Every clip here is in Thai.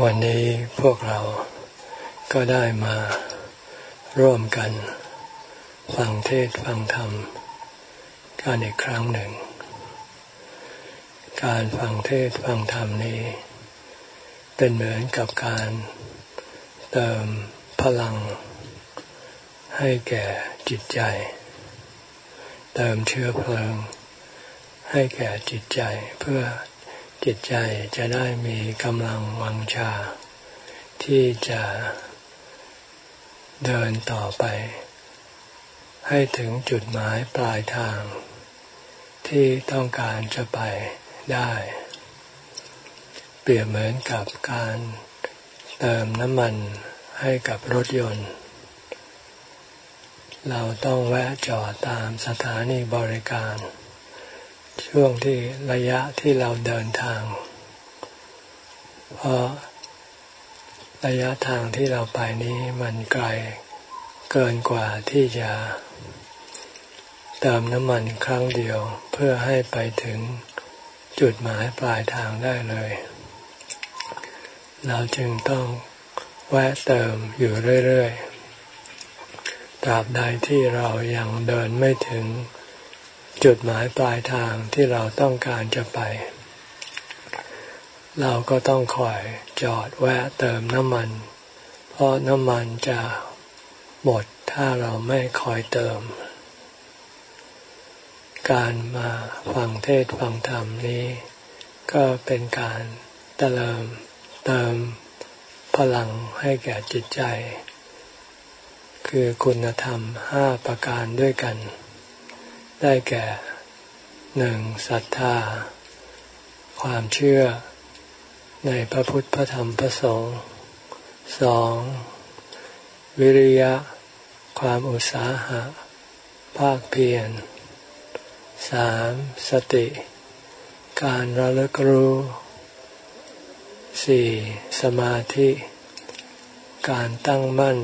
วันนี้พวกเราก็ได้มาร่วมกัน ฟังเทศฟังธรรมกันอีกครั้งหนึ่ง การฟังเทศฟังธรรมนี้ เป็นเหมือนกับการเติมพลัง ให้แก่จิตใจ เติมเชื้อเพลิง ให้แก่จิตใจเพื่อ จิตใจจะได้มีกำลังวังชา ที่จะเดินต่อไป ให้ถึงจุดหมายปลายทาง ที่ต้องการจะไปได้ เปรียบเหมือนกับการเติมน้ำมันให้กับรถยนต์ เราต้องแวะจอดตามสถานีบริการ ช่วงที่ระยะที่เราเดินทาง เพราะระยะทางที่เราไปนี้มันไกลเกินกว่าที่จะเติมน้ำมันครั้งเดียวเพื่อให้ไปถึงจุดหมายปลายทางได้เลย เราจึงต้องแวะเติมอยู่เรื่อยๆ ตราบใดที่เรายัางเดินไม่ถึง จุดหมายปลายทางที่เราต้องการจะไป เราก็ต้องคอยจอดแวะเติมน้ำมัน เพราะน้ำมันจะหมดถ้าเราไม่คอยเติม การมาฟังเทศฟังธรรมนี้ ก็เป็นการเติมเติมพลังให้แก่จิตใจ คือคุณธรรมห้าประการด้วยกัน ได้แก่หนึ่งศรัทธา ความเชื่อในพระพุทธพระธรรมพระสงฆ์สองวิริยะ ความอุตสาหะ ภาคเพียรสามสติ การระลึกรู้สี่สมาธิ การตั้งมั่น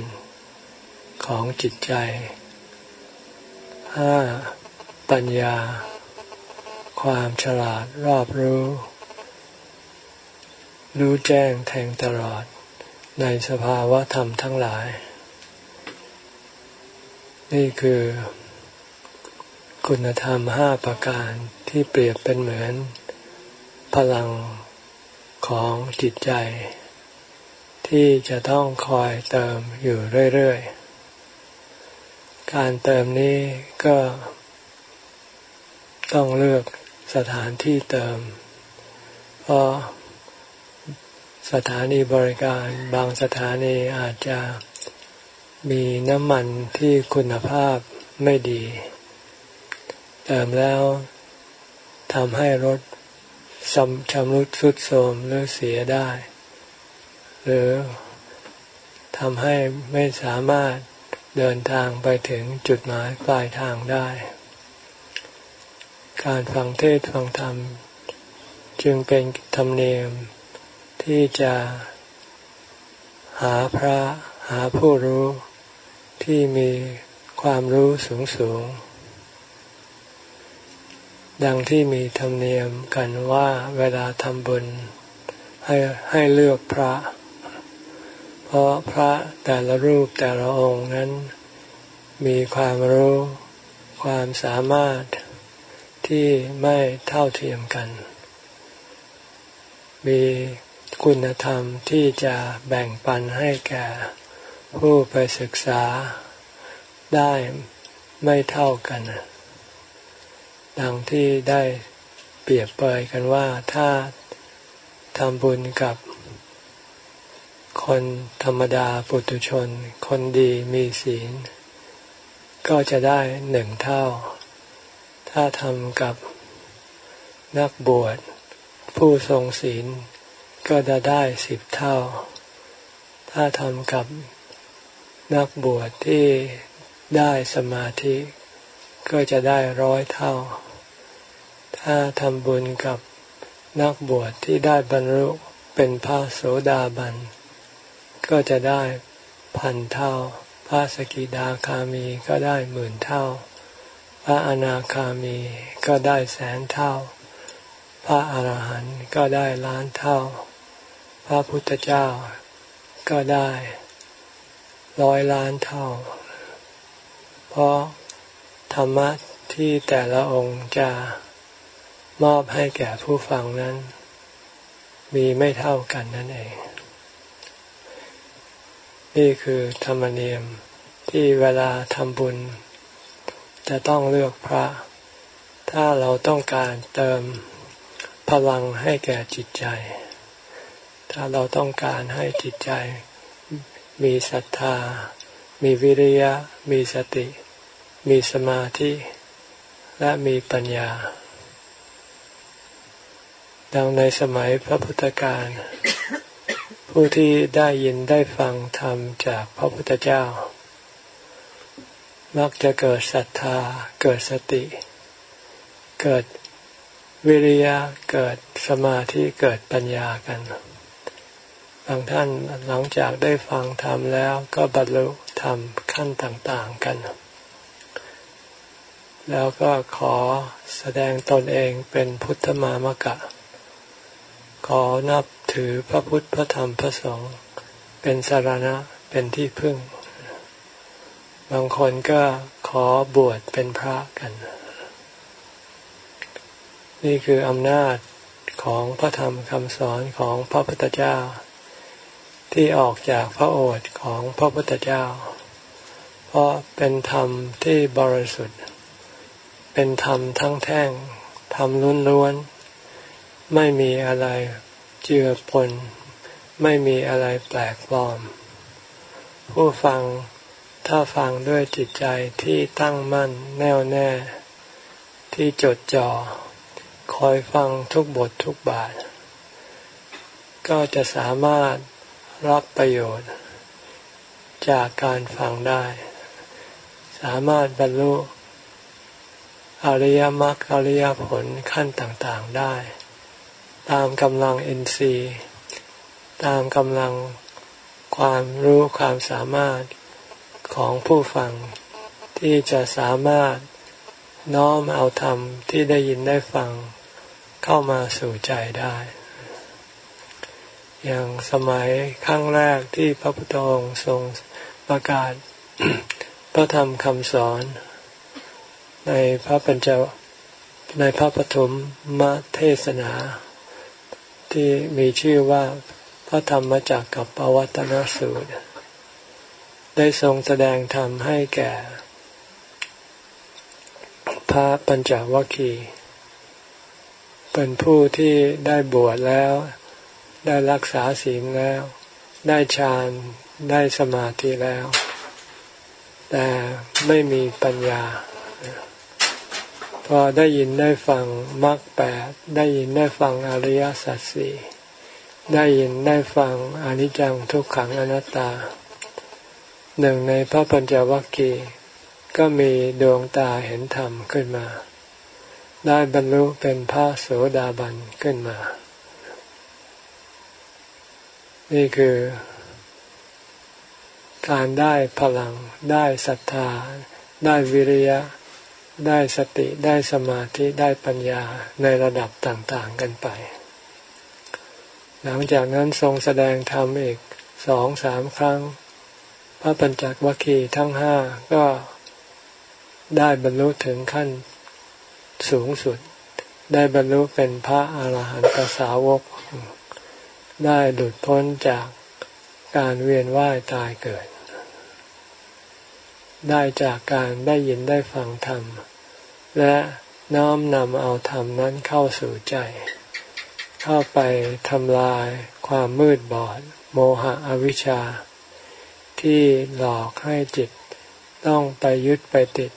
ของจิตใจห้า ปัญญา ความฉลาดรอบรู้ รู้แจ้งแทงตลอดในสภาวะธรรมทั้งหลาย นี่คือ คุณธรรมห้าประการที่เปรียบเป็นเหมือน พลังของจิตใจ ที่จะต้องคอยเติมอยู่เรื่อย ๆ การเติมนี้ก็ ต้องเลือกสถานที่เติม เพราะสถานีบริการบางสถานีอาจจะมีน้ำมันที่คุณภาพไม่ดี เติมแล้วทำให้รถชำรุดสุดโทรมหรือเสียได้ หรือทำให้ไม่สามารถเดินทางไปถึงจุดหมายปลายทางได้ การฟังเทศฟังธรรม จึงเป็นธรรมเนียมที่จะหาพระหาผู้รู้ที่มีความรู้สูงสูง ดังที่มีธรรมเนียมกันว่าเวลาทำบุญให้ให้เลือกพระ เพราะพระแต่ละรูปแต่ละองค์นั้น มีความรู้ ความสามารถ ที่ไม่เท่าเทียมกัน มีคุณธรรมที่จะแบ่งปันให้แก่ผู้ไปศึกษาได้ไม่เท่ากัน ดังที่ได้เปรียบเปยกันว่าถ้าทำบุญกับคนธรรมดาปุถุชน คนดีมีศีล ก็จะได้หนึ่งเท่า ถ้าทำกับนักบวช ผู้ทรงศีลก็จะได้สิบเท่า ถ้าทำกับนักบวชที่ได้สมาธิ ก็จะได้ร้อยเท่า ถ้าทำบุญกับนักบวชที่ได้บรรลุเป็นพระโสดาบัน ก็จะได้พันเท่า พระสกิดาคามีก็ได้หมื่นเท่า ระอนาคามีก็ได้แสนเท่า พระอาหารหันต์ก็ได้ล้านเท่าพพระพุทธเจ้าก็ได้ร้อยล้านเท่า เพราะธรรมะที่แต่ละองค์จะมอบให้แก่ผู้ฟังนั้น มีไม่เท่ากันนั่นเอง นี่คือธรรมเนียมที่เวลาทำบุญ จะต้องเลือกพระ ถ้าเราต้องการเติมพลังให้แก่จิตใจ ถ้าเราต้องการให้จิตใจ มีศรัทธา มีวิริยะ มีสติ มีสมาธิ และมีปัญญา ดังในสมัยพระพุทธการ ผู้ที่ได้ยินได้ฟังธรรมจากพระพุทธเจ้า มักจะเกิดศรัทธา เกิดสติ เกิดวิริยะเกิดสมาธิเกิดปัญญากัน บางท่านหลังจากได้ฟังธรรมแล้วก็บรรลุธรรมขั้นต่างๆกัน แล้วก็ขอแสดงตนเองเป็นพุทธมามกะ ขอนับถือพระพุทธพระธรรมพระสงฆ์เป็นสารณะเป็นที่พึ่ง บางคนก็ขอบวชเป็นพระกัน นี่คืออำนาจของพระธรรมคำสอนของพระพุทธเจ้า ที่ออกจากพระโอษฐ์ของพระพุทธเจ้า เพราะเป็นธรรมที่บริสุทธิ์ เป็นธรรมทั้งแท่งธรรมล้วนๆไม่มีอะไรเจือปน ไม่มีอะไรแปลกปลอม ผู้ฟัง ถ้าฟังด้วยจิตใจที่ตั้งมั่นแน่วแน่ ที่จดจ่อ คอยฟังทุกบททุกบาท ก็จะสามารถรับประโยชน์ จากการฟังได้ สามารถบรรลุอริยมรรคอริยผลขั้นต่างๆได้ ตามกำลังเอ็นซีตามกำลังความรู้ความสามารถ ของผู้ฟังที่จะสามารถน้อมเอาธรรมที่ได้ยินได้ฟังเข้ามาสู่ใจได้ อย่างสมัยครั้งแรกที่พระพุทธองค์ทรงประกาศพระธรรมคำสอน ในพระปัญจในพระปฐมมเทศนา ที่มีชื่อว่าพระธรรมจากกับปวัตนสูตร ได้ทรงแสดงธรรมให้แก่ พระปัญจวัคคีย์เป็นผู้ที่ได้บวชแล้ว ได้รักษาศีลแล้ว ได้ฌานได้สมาธิแล้ว แต่ไม่มีปัญญา พอได้ยินได้ฟังมรรคแปดได้ยินได้ฟังอริยสัจสี่ได้ยินได้ฟังอนิจจังทุกขังอนัตตา หนึ่งในพระปัญจวัคคีย์ก็มีดวงตาเห็นธรรมขึ้นมา ได้บรรลุเป็นพระโสดาบันขึ้นมา นี่คือ การได้พลัง ได้ศรัทธา ได้วิริยะ ได้สติได้สมาธิได้ปัญญาในระดับต่างๆกันไป หลังจากนั้นทรงแสดงธรรมอีกสองสามครั้ง พระปัญจวัคคีย์ทั้งห้าก็ได้บรรลุถึงขั้นสูงสุด ได้บรรลุเป็นพระอาหารหันตสาวก ได้หลุดพ้นจากการเวียนว่ายตายเกิด ได้จากการได้ยินได้ฟังธรรม และน้อมนำเอาธรรมนั้นเข้าสู่ใจ เข้าไปทำลายความมืดบอด โมหะอวิชชา ที่หลอกให้จิตต้องไปยึดไปติด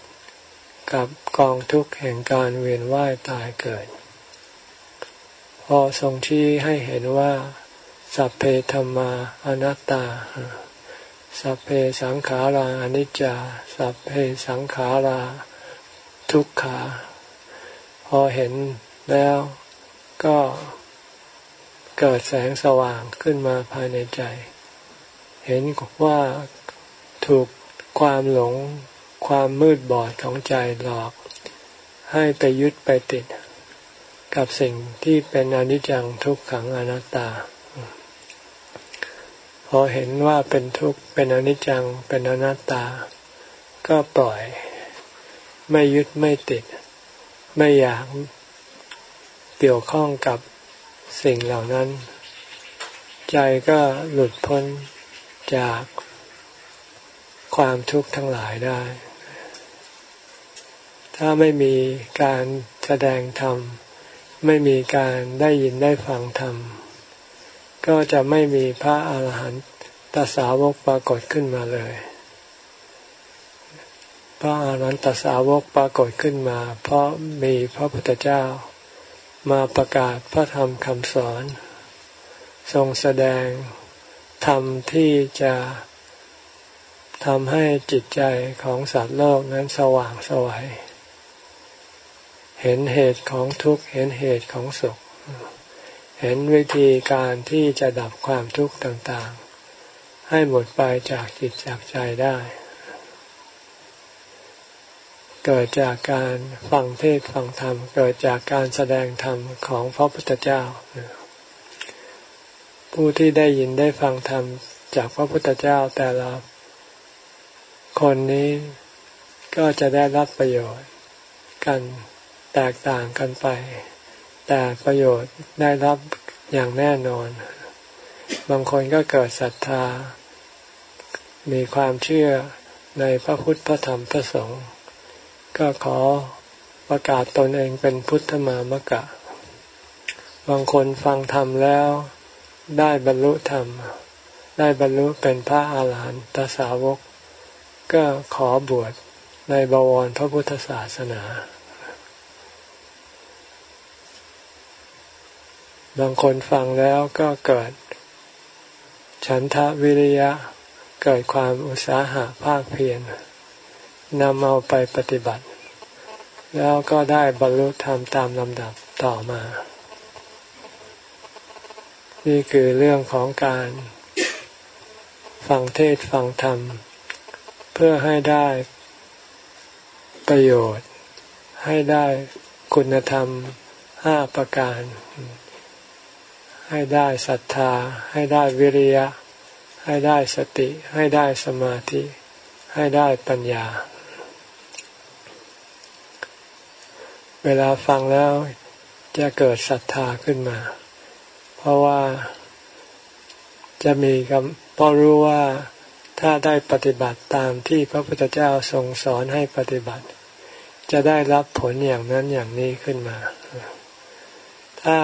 กับกองทุกข์แห่งการเวียนว่ายตายเกิด พอทรงชี้ให้เห็นว่า สัพเพธรรมาอนัตตา สัพเพสังขาราอนิจจา สัพเพสังขารา ทุกขา พอเห็นแล้วก็เกิดแสงสว่างขึ้นมาภายในใจ เห็นว่าถูกความหลงความมืดบอดของใจหลอก ให้ไปยึดไปติด กับสิ่งที่เป็นอนิจจังทุกขังอนัตตา พอเห็นว่าเป็นทุกข์เป็นอนิจจังเป็นอนัตตา ก็ปล่อย ไม่ยึดไม่ติด ไม่อยากเกี่ยวข้องกับสิ่งเหล่านั้น ใจก็หลุดพ้น จากความทุกข์ทั้งหลายได้ ถ้าไม่มีการแสดงธรรม ไม่มีการได้ยินได้ฟังธรรม ก็จะไม่มีพระอาหารหันตสาวกปรากฏขึ้นมาเลย พระอาหารหันตสาวกปรากฏขึ้นมา เพราะมีพระพุทธเจ้ามาประกาศพระธรรมคำสอน ทรงแสดง ธรรมที่จะทำให้จิตใจของสัตว์โลกนั้นสว่างสวัย เห็นเหตุของทุกข์ เห็นเหตุของสุข เห็นวิธีการที่จะดับความทุกข์ต่างๆ ให้หมดไปจากจิตจากใจได้ เกิดจากการฟังเทศฟังธรรม เกิดจากการแสดงธรรมของพระพุทธเจ้า ผู้ที่ได้ยินได้ฟังธรรมจากพระพุทธเจ้าแต่ละคนนี้ก็จะได้รับประโยชน์กันแตกต่างกันไป แต่ประโยชน์ได้รับอย่างแน่นอน บางคนก็เกิดศรัทธา มีความเชื่อในพระพุทธพระธรรมพระสงฆ์ก็ขอประกาศตนเองเป็นพุทธมามะกะ บางคนฟังธรรมแล้ว ได้บรรลุธรรม ได้บรรลุเป็นพระอาหารหันตสาวก ก็ขอบวชในบวรพระพุทธศาสนา บางคนฟังแล้วก็เกิด ฉันทะวิริยะเกิดความอุตสาหะภาคเพียรนำเอาไปปฏิบัติ แล้วก็ได้บรรลุธรรมตามลำดับต่อมา นี่คือเรื่องของการฟังเทศฟังธรรม เพื่อให้ได้ประโยชน์ ให้ได้คุณธรรมห้าประการ ให้ได้ศรัทธา ให้ได้วิริยะ ให้ได้สติ ให้ได้สมาธิ ให้ได้ปัญญา เวลาฟังแล้วจะเกิดศรัทธาขึ้นมา เพราะว่าจะมีคำเพราะรู้ว่าถ้าได้ปฏิบัติตามที่พระพุทธเจ้าทรงสอนให้ปฏิบัติ จะได้รับผลอย่างนั้นอย่างนี้ขึ้นมา ถ้า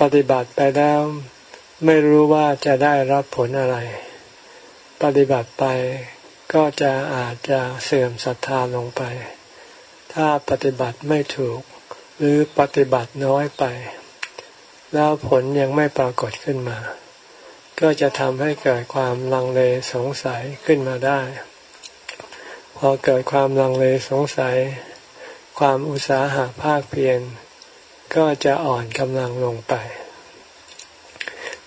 ปฏิบัติไปแล้วไม่รู้ว่าจะได้รับผลอะไร ปฏิบัติไปก็จะอาจจะเสื่อมศรัทธาลงไป ถ้าปฏิบัติไม่ถูก หรือปฏิบัติน้อยไป แล้วผลยังไม่ปรากฏขึ้นมา ก็จะทำให้เกิดความลังเลสงสัยขึ้นมาได้ พอเกิดความลังเลสงสัย ความอุตสาหะภาคเพียรก็จะอ่อนกำลังลงไป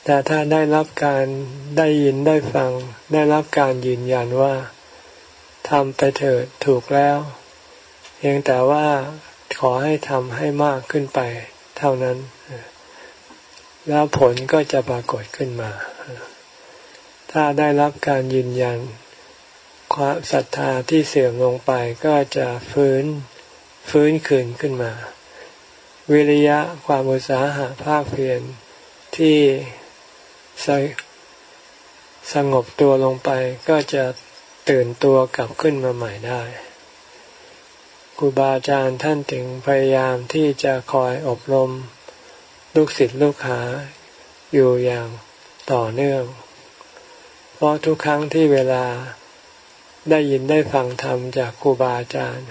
แต่ถ้าได้รับการได้ยินได้ฟัง ได้รับการยืนยันว่าทำไปเถิดถูกแล้วเพียงแต่ว่าขอให้ทำให้มากขึ้นไป เท่านั้น แล้วผลก็จะปรากฏขึ้นมา ถ้าได้รับการยืนยัน ความศรัทธาที่เสื่อมลงไปก็จะฟื้นฟื้นคืนขึ้นมา วิริยะความอุตสาหะภาคเพียรที่สสงบตัวลงไปก็จะตื่นตัวกลับขึ้นมาใหม่ได้ครูบาอาจารย์ท่านถึงพยายามที่จะคอยอบรม ลูกศิษย์ลูกหาอยู่อย่างต่อเนื่อง เพราะทุกครั้งที่เวลาได้ยินได้ฟังธรรมจากครูบาอาจารย์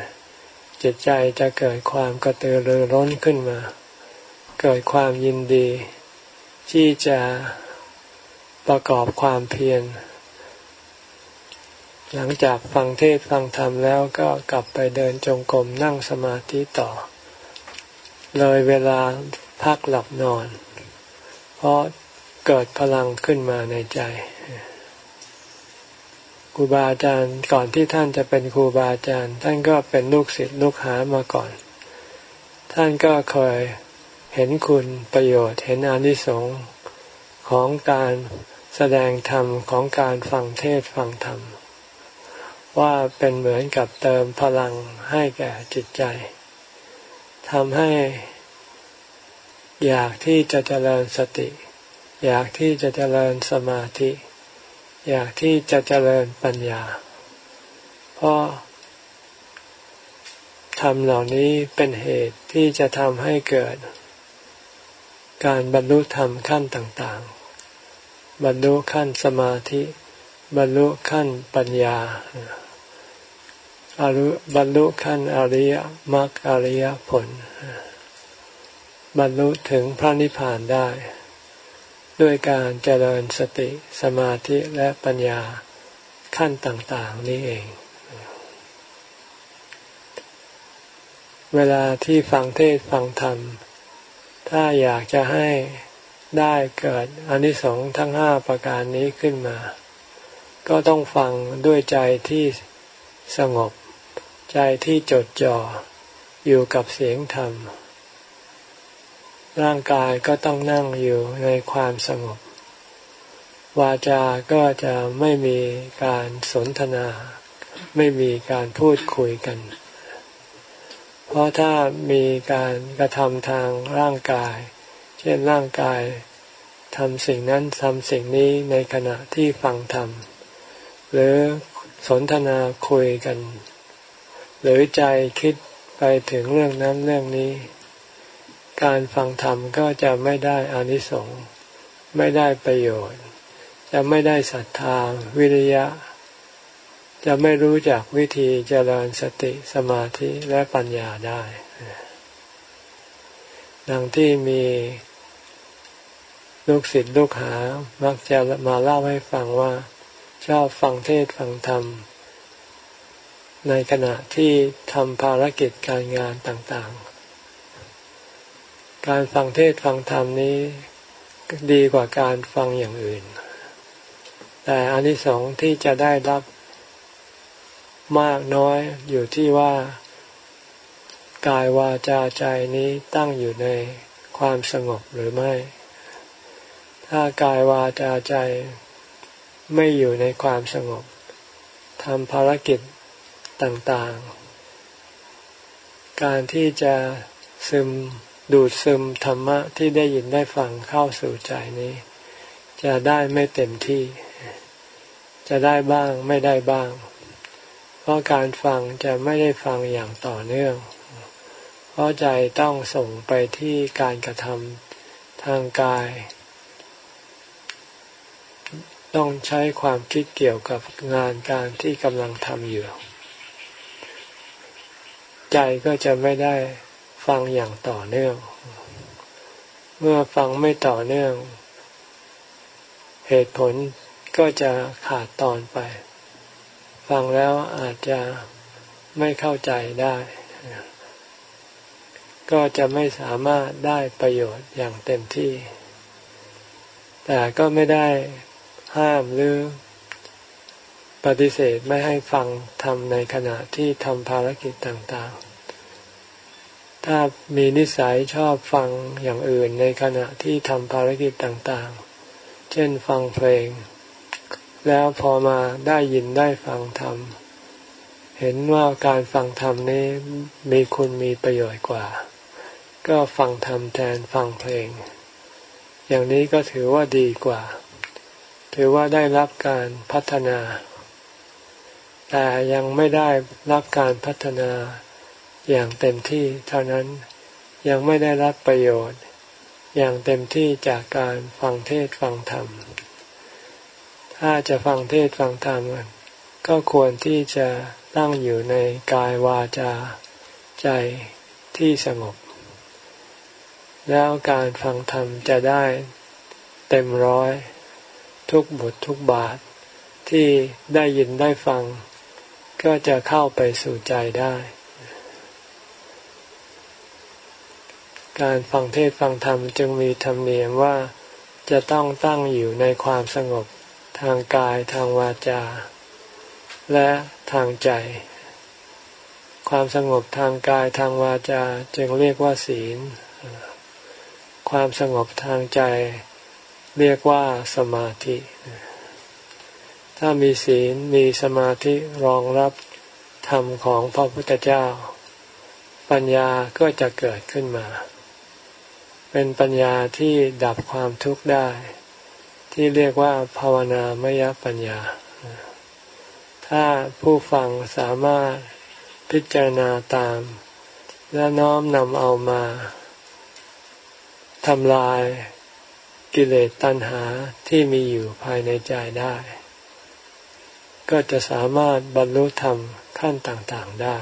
จิตใจจะเกิดความกระตือรือร้นขึ้นมา เกิดความยินดี ที่จะประกอบความเพียรหลังจากฟังเทศฟังธรรมแล้วก็กลับไปเดินจงกรมนั่งสมาธิต่อ เลยเวลา พักหลับนอน เพราะเกิดพลังขึ้นมาในใจครูบาอาจารย์ก่อนที่ท่านจะเป็นครูบาอาจารย์ ท่านก็เป็นลูกศิษย์ลูกหามาก่อน ท่านก็เคยเห็นคุณประโยชน์เห็นอนิสงส์ของการแสดงธรรมของการฟังเทศฟังธรรม ว่าเป็นเหมือนกับเติมพลังให้แก่จิตใจทำให้ อยากที่จะเจริญสติ อยากที่จะเจริญสมาธิ อยากที่จะเจริญปัญญา เพราะธรรมเหล่านี้เป็นเหตุที่จะทำให้เกิด การบรรลุธรรมขั้นต่างๆ บรรลุขั้นสมาธิ บรรลุขั้นปัญญาอารุบรรลุขั้นอริยมรรคอริยผล บรรลุถึงพระนิพพานได้ ด้วยการเจริญสติสมาธิและปัญญาขั้นต่าง ๆ นี้เอง เวลาที่ฟังเทศฟังธรรม ถ้าอยากจะให้ได้เกิดอนิสงส์ทั้งห้าประการนี้ขึ้นมา ก็ต้องฟังด้วยใจที่สงบ ใจที่จดจ่ออยู่กับเสียงธรรม ร่างกายก็ต้องนั่งอยู่ในความสงบ วาจาก็จะไม่มีการสนทนา ไม่มีการพูดคุยกัน เพราะถ้ามีการกระทำทางร่างกาย เช่นร่างกายทำสิ่งนั้นทำสิ่งนี้ในขณะที่ฟังธรรม หรือสนทนาคุยกัน หรือใจคิดไปถึงเรื่องนั้นเรื่องนี้ การฟังธรรมก็จะไม่ได้อานิสงส์ไม่ได้ประโยชน์ จะไม่ได้ศรัทธาวิริยะ จะไม่รู้จักวิธีเจริญสติสมาธิและปัญญาได้ ดังที่มีลูกศิษย์ลูกหามักจะมาเล่าให้ฟังว่า ชอบฟังเทศฟังธรรม ในขณะที่ทำภารกิจการงานต่าง การฟังเทศฟังธรรมนี้ดีกว่าการฟังอย่างอื่น แต่อานิสงส์ที่จะได้รับมากน้อยอยู่ที่ว่ากายวาจาใจนี้ตั้งอยู่ในความสงบหรือไม่ ถ้ากายวาจาใจไม่อยู่ในความสงบทำภารกิจต่างๆ การที่จะซึม ดูดซึมธรรมะที่ได้ยินได้ฟังเข้าสู่ใจนี้ จะได้ไม่เต็มที่ จะได้บ้างไม่ได้บ้าง เพราะการฟังจะไม่ได้ฟังอย่างต่อเนื่อง เพราะใจต้องส่งไปที่การกระทำทางกาย ต้องใช้ความคิดเกี่ยวกับงานการที่กำลังทำอยู่ ใจก็จะไม่ได้ ฟังอย่างต่อเนื่อง เมื่อฟังไม่ต่อเนื่อง เหตุผลก็จะขาดตอนไป ฟังแล้วอาจจะไม่เข้าใจได้ ก็จะไม่สามารถได้ประโยชน์อย่างเต็มที่ แต่ก็ไม่ได้ห้ามหรือปฏิเสธไม่ให้ฟังทำในขณะที่ทำภารกิจต่างๆ ถ้ามีนิสัยชอบฟังอย่างอื่นในขณะที่ทำภารกิจต่างๆ เช่นฟังเพลง แล้วพอมาได้ยินได้ฟังธรรม เห็นว่าการฟังธรรมนี้มีคุณมีประโยชน์กว่า ก็ฟังธรรมแทนฟังเพลง อย่างนี้ก็ถือว่าดีกว่า ถือว่าได้รับการพัฒนา แต่ยังไม่ได้รับการพัฒนา อย่างเต็มที่เท่านั้นยังไม่ได้รับประโยชน์ อย่างเต็มที่จากการฟังเทศฟังธรรม ถ้าจะฟังเทศฟังธรรมก็ควรที่จะตั้งอยู่ในกายวาจาใจที่สงบ แล้วการฟังธรรมจะได้เต็มร้อย ทุกบททุกบาทที่ได้ยินได้ฟัง ก็จะเข้าไปสู่ใจได้ การฟังเทศฟังธรรมจึงมีธรรมเนียมว่าจะต้องตั้งอยู่ในความสงบทางกายทางวาจา และทางใจ ความสงบทางกายทางวาจาจึงเรียกว่าศีล ความสงบทางใจ เรียกว่าสมาธิ ถ้ามีศีลมีสมาธิรองรับธรรมของพระพุทธเจ้า ปัญญาก็จะเกิดขึ้นมา เป็นปัญญาที่ดับความทุกข์ได้ ที่เรียกว่าภาวนามยปัญญา ถ้าผู้ฟังสามารถพิจารณาตาม และน้อมนำเอามาทำลายกิเลสตัณหาที่มีอยู่ภายในใจได้ ก็จะสามารถบรรลุธรรมขั้นต่างๆได้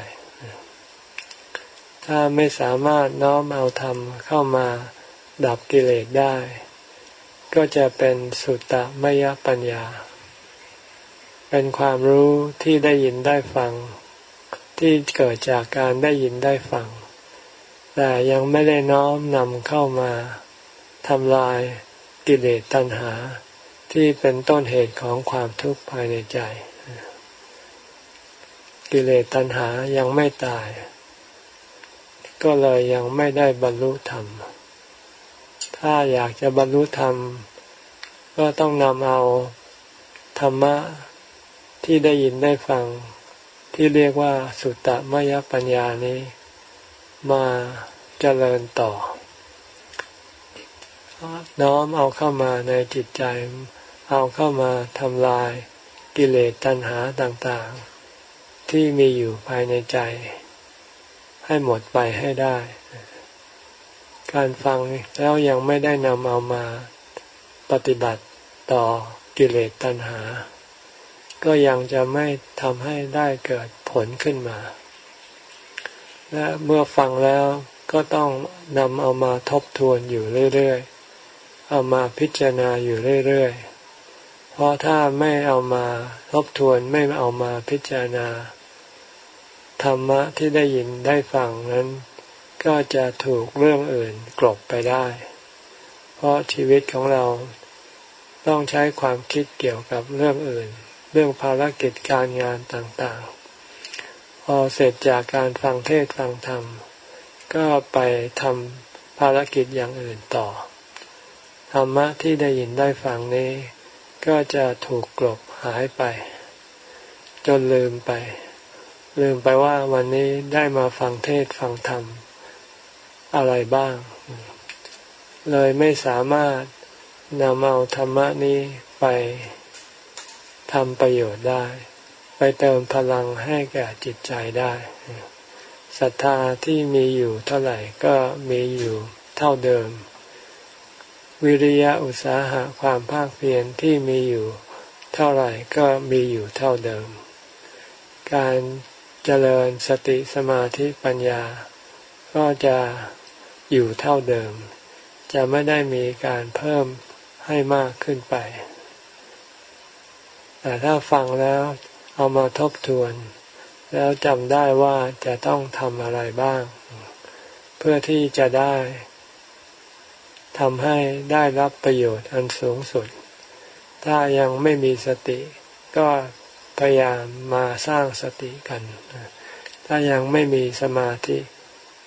ถ้าไม่สามารถน้อมเอาธรรมเข้ามา ดับกิเลสได้ ก็จะเป็นสุตตะมยปัญญา เป็นความรู้ที่ได้ยินได้ฟัง ที่เกิดจากการได้ยินได้ฟัง แต่ยังไม่ได้น้อมนำเข้ามาทำลายกิเลสตัณหา ที่เป็นต้นเหตุของความทุกข์ภายในใจ กิเลสตัณหายังไม่ตาย ก็เลยยังไม่ได้บรรลุธรรม ถ้าอยากจะบรรลุธรรม ก็ต้องนำเอาธรรมะที่ได้ยินได้ฟัง ที่เรียกว่าสุตตมยปัญญานี้ มาเจริญต่อ น้อมเอาเข้ามาในจิตใจ เอาเข้ามาทำลายกิเลสตัณหาต่างๆ ที่มีอยู่ภายในใจ ให้หมดไปให้ได้ การฟังแล้วยังไม่ได้นำเอามาปฏิบัติต่อกิเลสตัณหา ก็ยังจะไม่ทำให้ได้เกิดผลขึ้นมา และเมื่อฟังแล้วก็ต้องนำเอามาทบทวนอยู่เรื่อยๆ เอามาพิจารณาอยู่เรื่อยๆ เพราะถ้าไม่เอามาทบทวนไม่เอามาพิจารณา ธรรมะที่ได้ยินได้ฟังนั้น ก็จะถูกเรื่องอื่นกลบไปได้ เพราะชีวิตของเราต้องใช้ความคิดเกี่ยวกับเรื่องอื่น เรื่องภารกิจการงานต่างๆ พอเสร็จจากการฟังเทศฟังธรรม ก็ไปทำภารกิจอย่างอื่นต่อ ธรรมะที่ได้ยินได้ฟังนี้ ก็จะถูกกลบหายไป จนลืมไป ลืมไปว่าวันนี้ได้มาฟังเทศฟังธรรม อะไรบ้าง เลยไม่สามารถนำเอาธรรมะนี้ไปทำประโยชน์ได้ ไปเติมพลังให้แก่จิตใจได้ศรัทธาที่มีอยู่เท่าไหร่ก็มีอยู่เท่าเดิม วิริยะอุตสาหะความภาคเพียรที่มีอยู่เท่าไหร่ก็มีอยู่เท่าเดิม การเจริญสติสมาธิปัญญา ก็จะ อยู่เท่าเดิม จะไม่ได้มีการเพิ่มให้มากขึ้นไป แต่ถ้าฟังแล้วเอามาทบทวน แล้วจำได้ว่าจะต้องทำอะไรบ้าง เพื่อที่จะได้ทำให้ได้รับประโยชน์อันสูงสุด ถ้ายังไม่มีสติก็พยายามมาสร้างสติกัน ถ้ายังไม่มีสมาธิ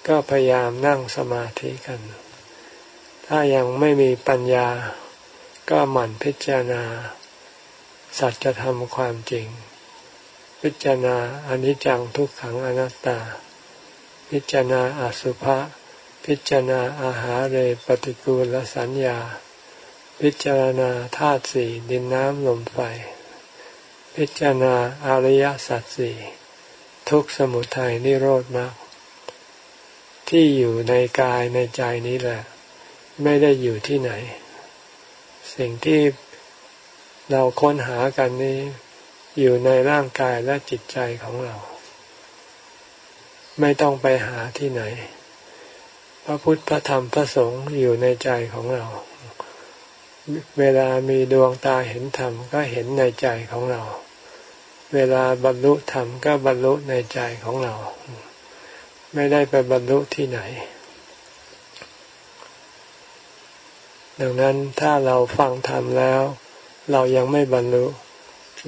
ก็พยายามนั่งสมาธิกัน ถ้ายังไม่มีปัญญา ก็หมั่นพิจารณา สัจธรรมความจริง พิจารณาอนิจจังทุกขังอนัตตา พิจารณาอสุภะ พิจารณาอาหารเรปฏิกูลสัญญา พิจารณาธาตุสี่ดินน้ำลมไฟ พิจารณาอริยสัจสี่ทุกสมุทัยนิโรธมาก ที่อยู่ในกายในใจนี้แหละ ไม่ได้อยู่ที่ไหน สิ่งที่เราค้นหากันนี้อยู่ในร่างกายและจิตใจของเรา ไม่ต้องไปหาที่ไหน พระพุทธพระธรรมพระสงฆ์อยู่ในใจของเรา เวลามีดวงตาเห็นธรรมก็เห็นในใจของเรา เวลาบรรลุธรรมก็บรรลุในใจของเรา ไม่ได้ไปบรรลุที่ไหน ดังนั้นถ้าเราฟังธรรมแล้ว เรายังไม่บรรลุ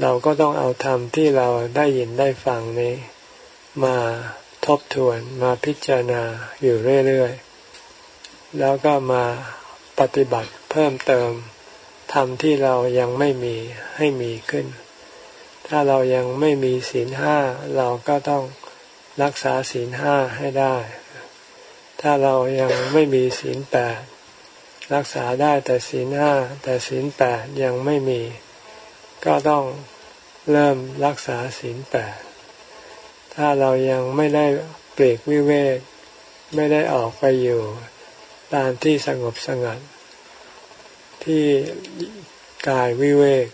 เราก็ต้องเอาธรรมที่เราได้ยินได้ฟังนี้ มาทบทวนมาพิจารณาอยู่เรื่อยๆ แล้วก็มาปฏิบัติเพิ่มเติมทำที่เรายังไม่มีให้มีขึ้น ถ้าเรายังไม่มีศีลห้าเราก็ต้อง รักษาศีลห้าให้ได้ ถ้าเรายังไม่มีศีลแปดรักษาได้แต่ศีลห้าแต่ศีลแปดยังไม่มี ก็ต้องเริ่มรักษาศีลแปดถ้าเรายังไม่ได้เปรกวิเวก ไม่ได้ออกไปอยู่ตามที่สงบสงัด ที่กายวิเวก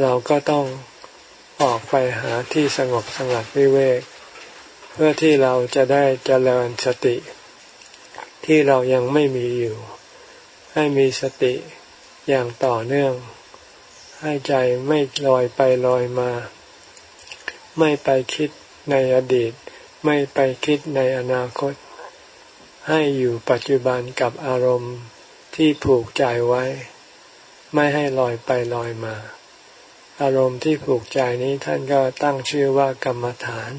เราก็ต้องออกไปหาที่สงบสงัดวิเวก เพื่อที่เราจะได้เจริญสติ ที่เรายังไม่มีอยู่ ให้มีสติอย่างต่อเนื่อง ให้ใจไม่ลอยไปลอยมา ไม่ไปคิดในอดีต ไม่ไปคิดในอนาคต ให้อยู่ปัจจุบันกับอารมณ์ที่ผูกใจไว้ ไม่ให้ลอยไปลอยมา อารมณ์ที่ผูกใจนี้ท่านก็ตั้งชื่อว่ากรรมฐาน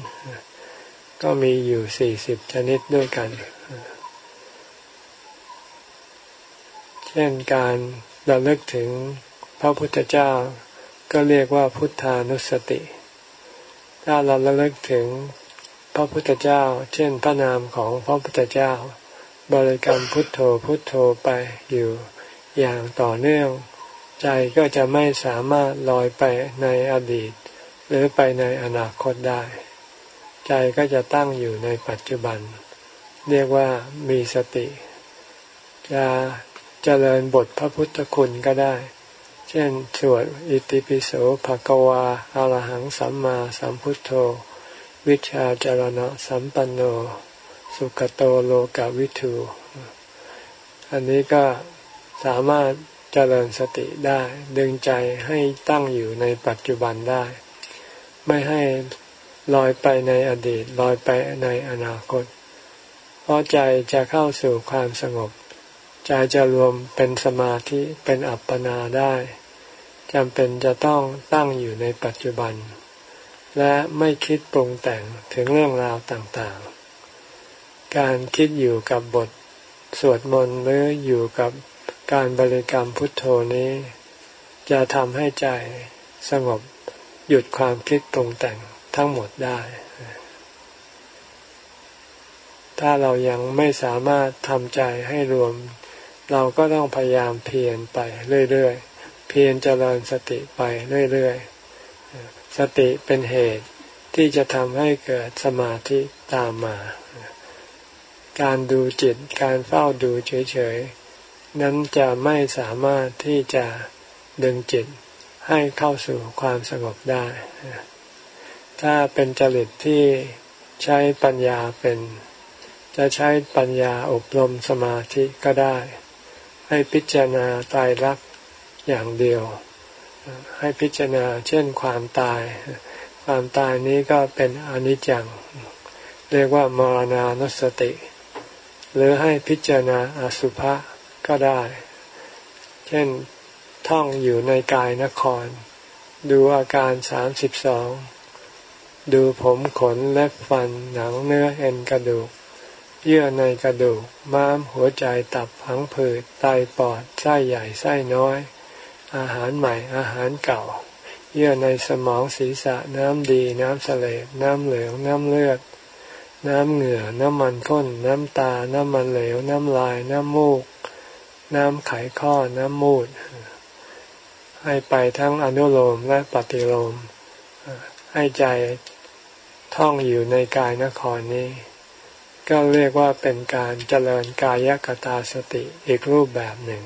ก็มีอยู่สี่สิบชนิดด้วยกัน เช่นการระลึกถึงพระพุทธเจ้า ก็เรียกว่าพุทธานุสติ ถ้าเราระลึกถึงพระพุทธเจ้า เช่นพระนามของพระพุทธเจ้า บริกรรมพุทโธพุทโธไปอยู่อย่างต่อเนื่อง ใจก็จะไม่สามารถลอยไปในอดีต หรือไปในอนาคตได้ ใจก็จะตั้งอยู่ในปัจจุบัน เรียกว่ามีสติจะเจริญบทพระพุทธคุณก็ได้ เช่นสวดอิติปิโสภะกวาอารหังสัมมาสัมพุทโธ วิชาจารณะสัมปันโน สุขโตโลกาวิทูอันนี้ก็สามารถเจริญสติได้ ดึงใจให้ตั้งอยู่ในปัจจุบันได้ ไม่ให้ ลอยไปในอดีตลอยไปในอนาคต เพราะใจจะเข้าสู่ความสงบ ใจจะรวมเป็นสมาธิเป็นอัปปนาได้จำเป็นจะต้องตั้งอยู่ในปัจจุบัน และไม่คิดปรุงแต่งถึงเรื่องราวต่างๆ การคิดอยู่กับบทสวดมนต์หรืออยู่กับการบริกรรมพุทโธนี้ จะทำให้ใจสงบหยุดความคิดปรุงแต่ง ทั้งหมดได้ ถ้าเรายังไม่สามารถทำใจให้รวม เราก็ต้องพยายามเพียรไปเรื่อยๆ เพียรเจริญสติไปเรื่อยๆ สติเป็นเหตุที่จะทำให้เกิดสมาธิตามมา การดูจิต การเฝ้าดูเฉยๆ นั้นจะไม่สามารถที่จะดึงจิตให้เข้าสู่ความสงบได้ ถ้าเป็นจริตที่ใช้ปัญญาเป็น จะใช้ปัญญาอบรมสมาธิก็ได้ ให้พิจารณาตายรักอย่างเดียว ให้พิจารณาเช่นความตาย ความตายนี้ก็เป็นอนิจจัง เรียกว่ามรณานุสติ หรือให้พิจารณาอสุภะก็ได้ เช่นท่องอยู่ในกายนคร ดูอาการสามสิบสอง ดูผมขนเล็บฟันหนังเนื้อเอ็นกระดูก เยื่อในกระดูก ม้ามหัวใจตับผังผืดไตปอดไส้ใหญ่ไส้น้อย อาหารใหม่อาหารเก่า เยื่อในสมองศีรษะน้ำดีน้ำเสลดน้ำเหลืองน้ำเลือด น้ำเหงื่อน้ำมันข้น น้ำตา น้ำมันเหลว น้ำลาย น้ำมูก น้ำไขข้อ น้ำมูด ให้ไปทั้งอนุโลมและปฏิโลมให้ใจ ท่องอยู่ในกายนครนี้ ก็เรียกว่าเป็นการเจริญกายกตาสติอีกรูปแบบหนึ่ง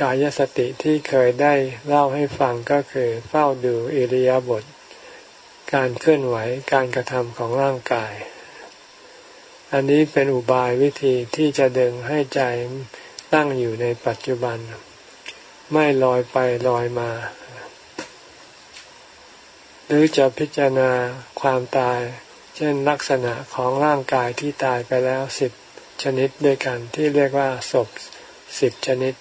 กายสติที่เคยได้เล่าให้ฟังก็คือเฝ้าดูอิริยาบถการเคลื่อนไหวการกระทำของร่างกาย อันนี้เป็นอุบายวิธีที่จะดึงให้ใจตั้งอยู่ในปัจจุบัน ไม่ลอยไปลอยมา รือจะพิจารณาความตาย เช่นลักษณะของร่างกายที่ตายไปแล้วสิบชนิดด้วยกันที่เรียกว่าศพสิบชนิด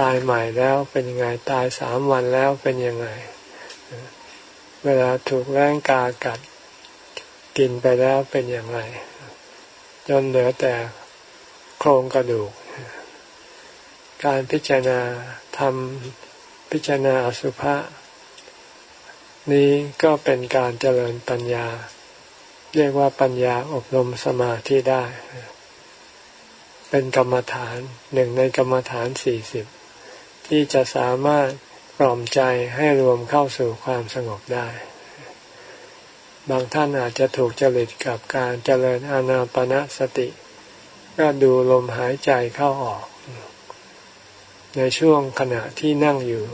ตายใหม่แล้วเป็นยังไงตายสามวันแล้วเป็นยังไง เวลาถูกแรงกากัดกินไปแล้วเป็นอย่างไร จนเหลือแต่โครงกระดูก การพิจารณาทำพิจารณาอสุภะ นี้ก็เป็นการเจริญปัญญา เรียกว่าปัญญาอบรมสมาธิได้ เป็นกรรมฐานหนึ่งในกรรมฐานสี่สิบที่จะสามารถปลอมใจให้รวมเข้าสู่ความสงบได้ บางท่านอาจจะถูกจริตกับการเจริญอานาปณะสติ ก็ดูลมหายใจเข้าออก ในช่วงขณะที่นั่งอยู่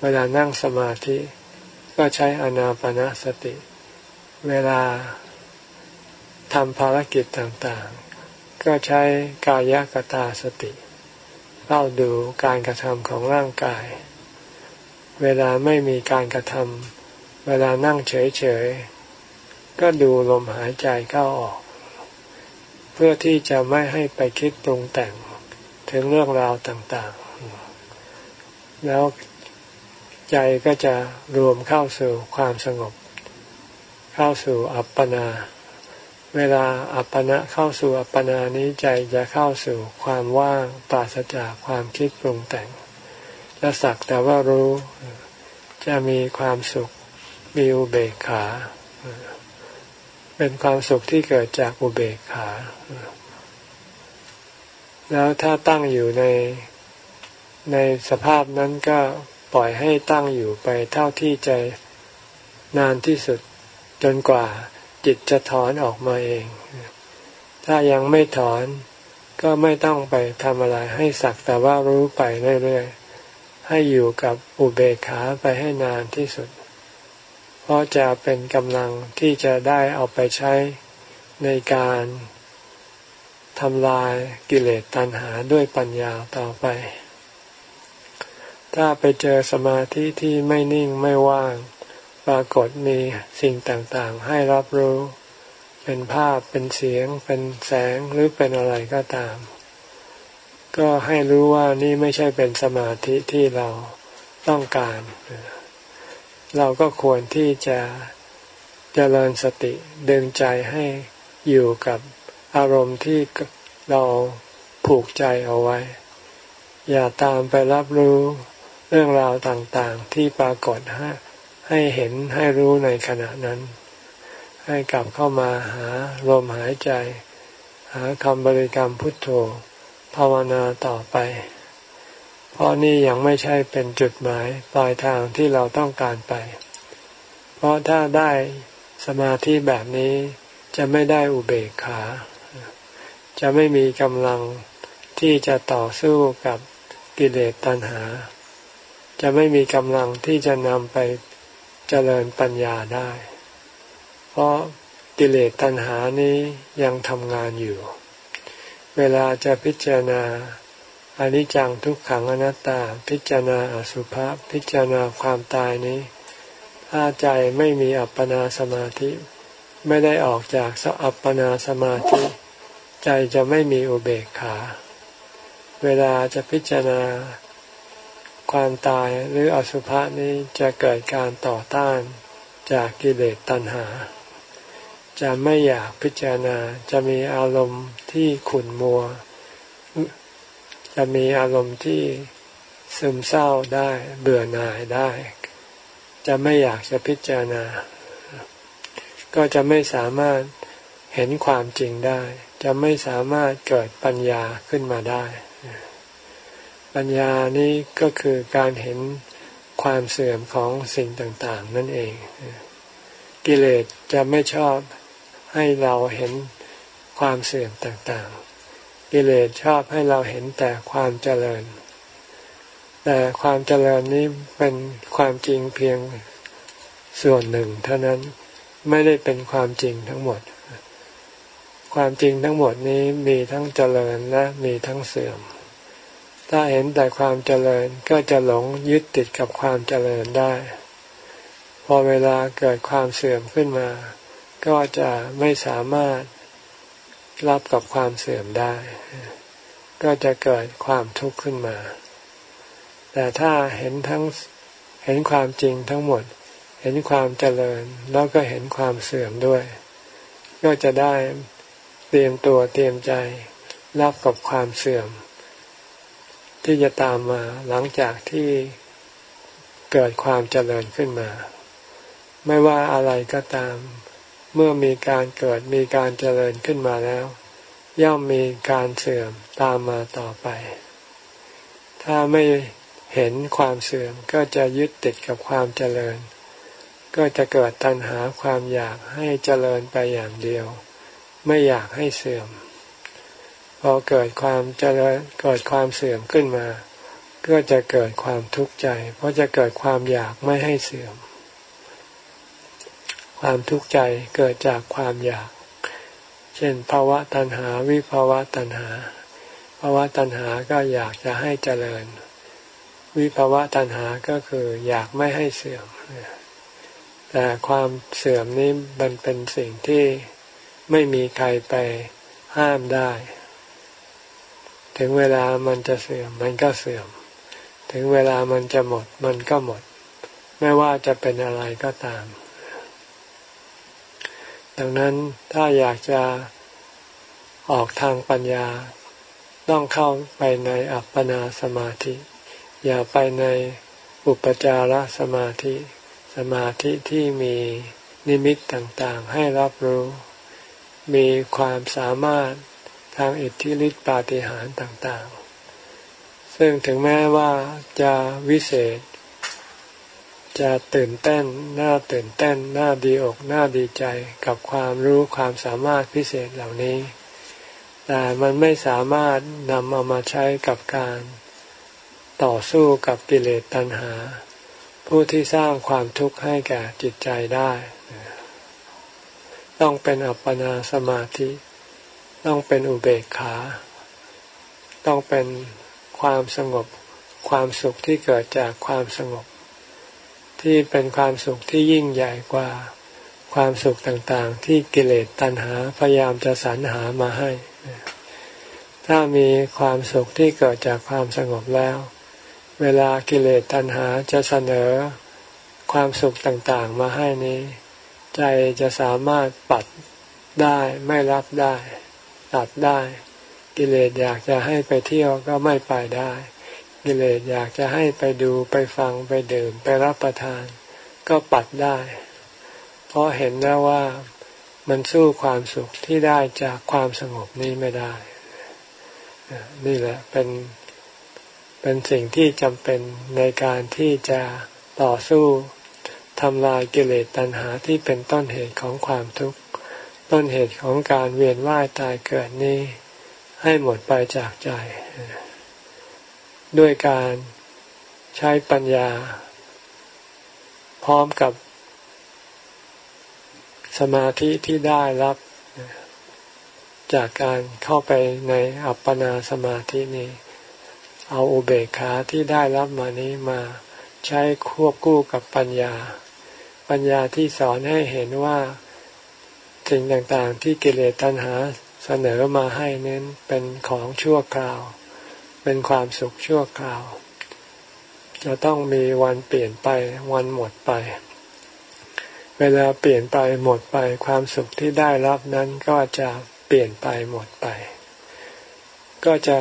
เวลานั่งสมาธิ ก็ใช้อนาปณะสติ เวลาทำภารกิจต่างๆ ก็ใช้กายกตาสติเฝ้าดูการกระทำของร่างกาย เวลาไม่มีการกระทำเวลานั่งเฉยๆ ก็ดูลมหายใจเข้าออก เพื่อที่จะไม่ให้ไปคิดปรุงแต่งถึงเรื่องราวต่างๆ แล้ว ใจก็จะรวมเข้าสู่ความสงบ เข้าสู่อัปปนา เวลาอัปปนะเข้าสู่อัปปนานี้ใจจะเข้าสู่ความว่างปราศจากความคิดปรุงแต่งจะสักแต่ว่ารู้ จะมีความสุขมีอุเบกขา เป็นความสุขที่เกิดจากอุเบกขา แล้วถ้าตั้งอยู่ในในสภาพนั้นก็ ปล่อยให้ตั้งอยู่ไปเท่าที่ใจนานที่สุดจนกว่าจิตจะถอนออกมาเอง ถ้ายังไม่ถอนก็ไม่ต้องไปทำอะไรให้สักแต่ว่ารู้ไปเรื่อยๆ ให้อยู่กับอุเบกขาไปให้นานที่สุด เพราะจะเป็นกำลังที่จะได้เอาไปใช้ในการทำลายกิเลสตัณหาด้วยปัญญาต่อไป ถ้าไปเจอสมาธิที่ไม่นิ่งไม่ว่าง ปรากฏมีสิ่งต่างๆ ให้รับรู้ เป็นภาพเป็นเสียง เป็นแสงหรือเป็นอะไรก็ตาม ก็ให้รู้ว่านี่ไม่ใช่เป็นสมาธิที่เราต้องการ เราก็ควรที่จะเจริญสติดึงใจให้อยู่กับอารมณ์ที่เราผูกใจเอาไว้ อย่าตามไปรับรู้ เรื่องราวต่างๆที่ปรากฏให้ให้เห็นให้รู้ในขณะนั้น ให้กลับเข้ามาหาลมหายใจ หาคำบริกรรมพุทโธภาวนาต่อไป เพราะนี่ยังไม่ใช่เป็นจุดหมายปลายทางที่เราต้องการไป เพราะถ้าได้สมาธิแบบนี้จะไม่ได้อุเบกขา จะไม่มีกำลังที่จะต่อสู้กับกิเลสตัณหา จะไม่มีกำลังที่จะนำไปเจริญปัญญาได้ เพราะกิเลสตัณหานี้ยังทำงานอยู่ เวลาจะพิจารณาอนิจจังทุกขังอนัตตา พิจารณาอสุภะพิจารณาความตายนี้ ถ้าใจไม่มีอัปปนาสมาธิ ไม่ได้ออกจากสอัปปนาสมาธิ ใจจะไม่มีอุเบกขา เวลาจะพิจารณา ความตายหรืออสุภะนี้จะเกิดการต่อต้านจากกิเลสตัณหา จะไม่อยากพิจารณาจะมีอารมณ์ที่ขุ่นมัว จะมีอารมณ์ที่ซึมเศร้าได้เบื่อหน่ายได้ จะไม่อยากจะพิจารณา ก็จะไม่สามารถเห็นความจริงได้ จะไม่สามารถเกิดปัญญาขึ้นมาได้ ปัญญานี้ก็คือการเห็นความเสื่อมของสิ่งต่าง ๆ นั่นเอง กิเลสจะไม่ชอบให้เราเห็นความเสื่อมต่างๆ กิเลสชอบให้เราเห็นแต่ความเจริญ แต่ความเจริญนี้เป็นความจริงเพียงส่วนหนึ่ง เท่านั้นไม่ได้เป็นความจริงทั้งหมด ความจริงทั้งหมดนี้มีทั้งเจริญและมีทั้งเสื่อม ถ้าเห็นแต่ความเจริญก็จะหลงยึดติดกับความเจริญได้ พอเวลาเกิดความเสื่อมขึ้นมา ก็จะไม่สามารถรับกับความเสื่อมได้ ก็จะเกิดความทุกข์ขึ้นมา แต่ถ้าเห็นทั้งเห็นความจริงทั้งหมด เห็นความเจริญแล้วก็เห็นความเสื่อมด้วย ก็จะได้เตรียมตัวเตรียมใจรับกับความเสื่อม ที่จะตามมาหลังจากที่เกิดความเจริญขึ้นมา ไม่ว่าอะไรก็ตาม เมื่อมีการเกิดมีการเจริญขึ้นมาแล้ว ย่อมมีการเสื่อมตามมาต่อไป ถ้าไม่เห็นความเสื่อมก็จะยึดติดกับความเจริญ ก็จะเกิดตัณหาความอยากให้เจริญไปอย่างเดียว ไม่อยากให้เสื่อม พอเกิดความเจริญเกิดความเสื่อมขึ้นมา ก็จะเกิดความทุกข์ใจ เพราะจะเกิดความอยากไม่ให้เสื่อม ความทุกข์ใจเกิดจากความอยาก เช่นภาวะตัณหาวิภาวะตัณหาภาวะตัณหาก็อยากจะให้เจริญ วิภาวะตัณหาก็คืออยากไม่ให้เสื่อม แต่ความเสื่อมนี้มันเป็นสิ่งที่ไม่มีใครไปห้ามได้ ถึงเวลามันจะเสื่อมมันก็เสื่อม ถึงเวลามันจะหมดมันก็หมด ไม่ว่าจะเป็นอะไรก็ตาม ดังนั้นถ้าอยากจะออกทางปัญญา ต้องเข้าไปในอัปปนาสมาธิ อย่าไปในอุปจารสมาธิ สมาธิที่มีนิมิตต่างๆให้รับรู้ มีความสามารถ ทางอิทธิฤทธิปาฏิหาริย์ต่างๆ ซึ่งถึงแม้ว่าจะวิเศษ จะตื่นเต้นน่าตื่นเต้นน่าดีอกน่าดีใจกับความรู้ความสามารถพิเศษเหล่านี้ แต่มันไม่สามารถนำเอามาใช้กับการต่อสู้กับกิเลสตัณหา ผู้ที่สร้างความทุกข์ให้แก่จิตใจได้ ต้องเป็นอัปปนาสมาธิ ต้องเป็นอุเบกขา ต้องเป็นความสงบ ความสุขที่เกิดจากความสงบ ที่เป็นความสุขที่ยิ่งใหญ่กว่าความสุขต่างๆ ที่กิเลสตัณหาพยายามจะสรรหามาให้ ถ้ามีความสุขที่เกิดจากความสงบแล้ว เวลากิเลสตัณหาจะเสนอความสุขต่างๆ มาให้นี้ ใจจะสามารถปัดได้ไม่รับได้ ตัดได้ กิเลสอยากจะให้ไปเที่ยวก็ไม่ไปได้ กิเลสอยากจะให้ไปดูไปฟังไปดื่มไปรับประทาน ก็ปัดได้ เพราะเห็นแล้วว่ามันสู้ความสุขที่ได้จากความสงบนี้ไม่ได้ นี่แหละเป็นเป็นสิ่งที่จำเป็นในการที่จะต่อสู้ทำลายกิเลสตัณหาที่เป็นต้นเหตุของความทุกข์ ต้นเหตุของการเวียนว่ายตายเกิดนี้ ให้หมดไปจากใจ ด้วยการใช้ปัญญา พร้อมกับสมาธิที่ได้รับ จากการเข้าไปในอัปปนาสมาธินี้ เอาอุเบกขาที่ได้รับมานี้มาใช้ควบคู่กับปัญญา ปัญญาที่สอนให้เห็นว่า สิ่งต่างๆ ที่กิเลสตัณหาเสนอมาให้เน้นเป็นของชั่วคราว เป็นความสุขชั่วคราว จะต้องมีวันเปลี่ยนไปวันหมดไป เวลาเปลี่ยนไปหมดไป ความสุขที่ได้รับนั้นก็จะเปลี่ยนไปหมดไป ก็จะ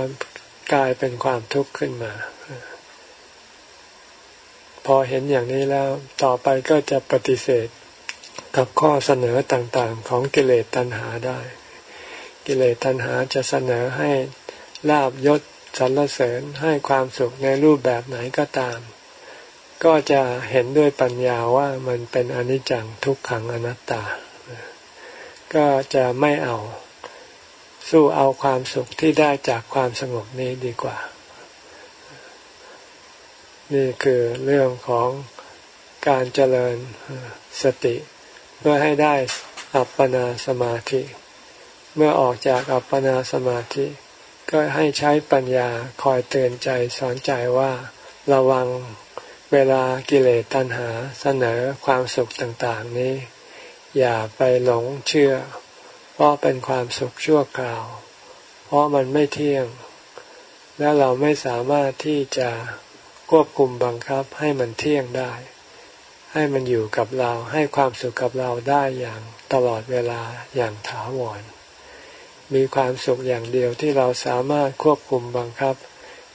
กลายเป็นความทุกข์ขึ้นมา พอเห็นอย่างนี้แล้วต่อไปก็จะปฏิเสธ กับข้อเสนอต่างๆ ของกิเลสตัณหาได้ กิเลสตัณหาจะเสนอให้ลาบยศสรรเสริญให้ความสุขในรูปแบบไหนก็ตาม ก็จะเห็นด้วยปัญญาว่ามันเป็นอนิจจังทุกขังอนัตตา ก็จะไม่เอาสู้เอาความสุขที่ได้จากความสงบนี้ดีกว่า นี่คือเรื่องของการเจริญสติ พื่อให้ได้อัปปนาสมาธิ เมื่อออกจากอัปปนาสมาธิ ก็ให้ใช้ปัญญาคอยเตือนใจสอนใจว่า ระวังเวลากิเลสตัณหาเสนอความสุขต่างๆนี้ อย่าไปหลงเชื่อ เพราะเป็นความสุขชั่วคราว เพราะมันไม่เที่ยง และเราไม่สามารถที่จะควบคุมบังคับให้มันเที่ยงได้ ให้มันอยู่กับเราให้ความสุขกับเราได้อย่างตลอดเวลาอย่างถาวร มีความสุขอย่างเดียวที่เราสามารถควบคุมบังคับ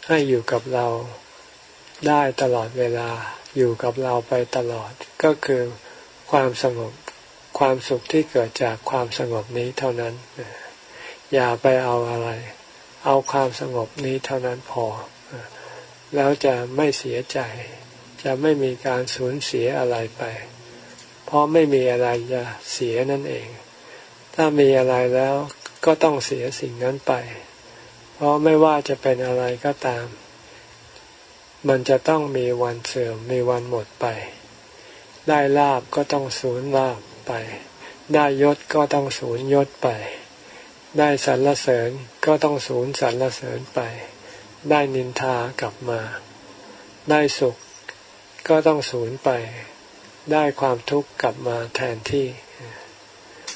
ให้อยู่กับเราได้ตลอดเวลาอยู่กับเราไปตลอดก็คือความสงบความสุขที่เกิดจากความสงบนี้เท่านั้น อย่าไปเอาอะไร เอาความสงบนี้เท่านั้นพอ แล้วจะไม่เสียใจ จะไม่มีการสูญเสียอะไรไป เพราะไม่มีอะไรจะเสียนั่นเอง ถ้ามีอะไรแล้วก็ต้องเสียสิ่งนั้นไป เพราะไม่ว่าจะเป็นอะไรก็ตาม มันจะต้องมีวันเสื่อมมีวันหมดไป ได้ลาบก็ต้องสูญลาบไป ได้ยศก็ต้องสูญยศไป ได้สรรเสริญก็ต้องสูญสรรเสริญไป ได้นินทากลับมา ได้สุข ก็ต้องสูญไปได้ความทุกข์กลับมาแทนที่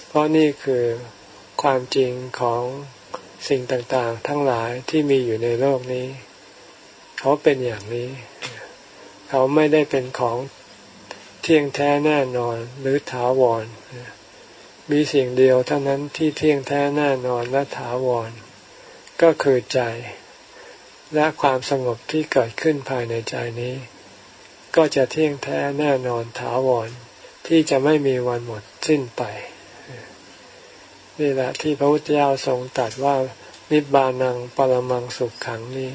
เพราะนี่คือความจริงของสิ่งต่างๆ ทั้งหลายที่มีอยู่ในโลกนี้ เขาเป็นอย่างนี้ เขาไม่ได้เป็นของเที่ยงแท้แน่นอนหรือถาวร มีสิ่งเดียวเท่านั้นที่เที่ยงแท้แน่นอนและถาวร ก็คือใจ และความสงบที่เกิดขึ้นภายในใจนี้ ก็จะเที่ยงแท้แน่นอนถาวร ที่จะไม่มีวันหมดสิ้นไปนี่แหละที่พระพุทธเจ้าทรงตรัสว่านิบานังปรมังสุขขังนี้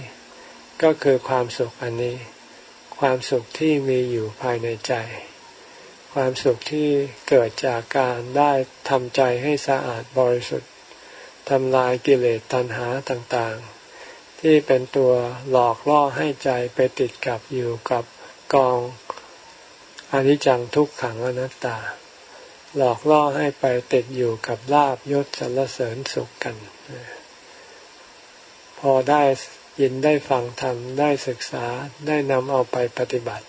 ก็คือความสุขอันนี้ ความสุขที่มีอยู่ภายในใจ ความสุขที่เกิดจากการได้ทำใจให้สะอาดบริสุทธิ์ทำลายกิเลสตัณหาต่างๆ ที่เป็นตัวหลอกล่อให้ใจไปติดกับอยู่กับ กองอนิจจังทุกขังอนัตตา หลอกล่อให้ไปติดอยู่กับลาบยศสรรเสริญสุขกัน พอได้ยินได้ฟังธรรมได้ศึกษาได้นำเอาไปปฏิบัติ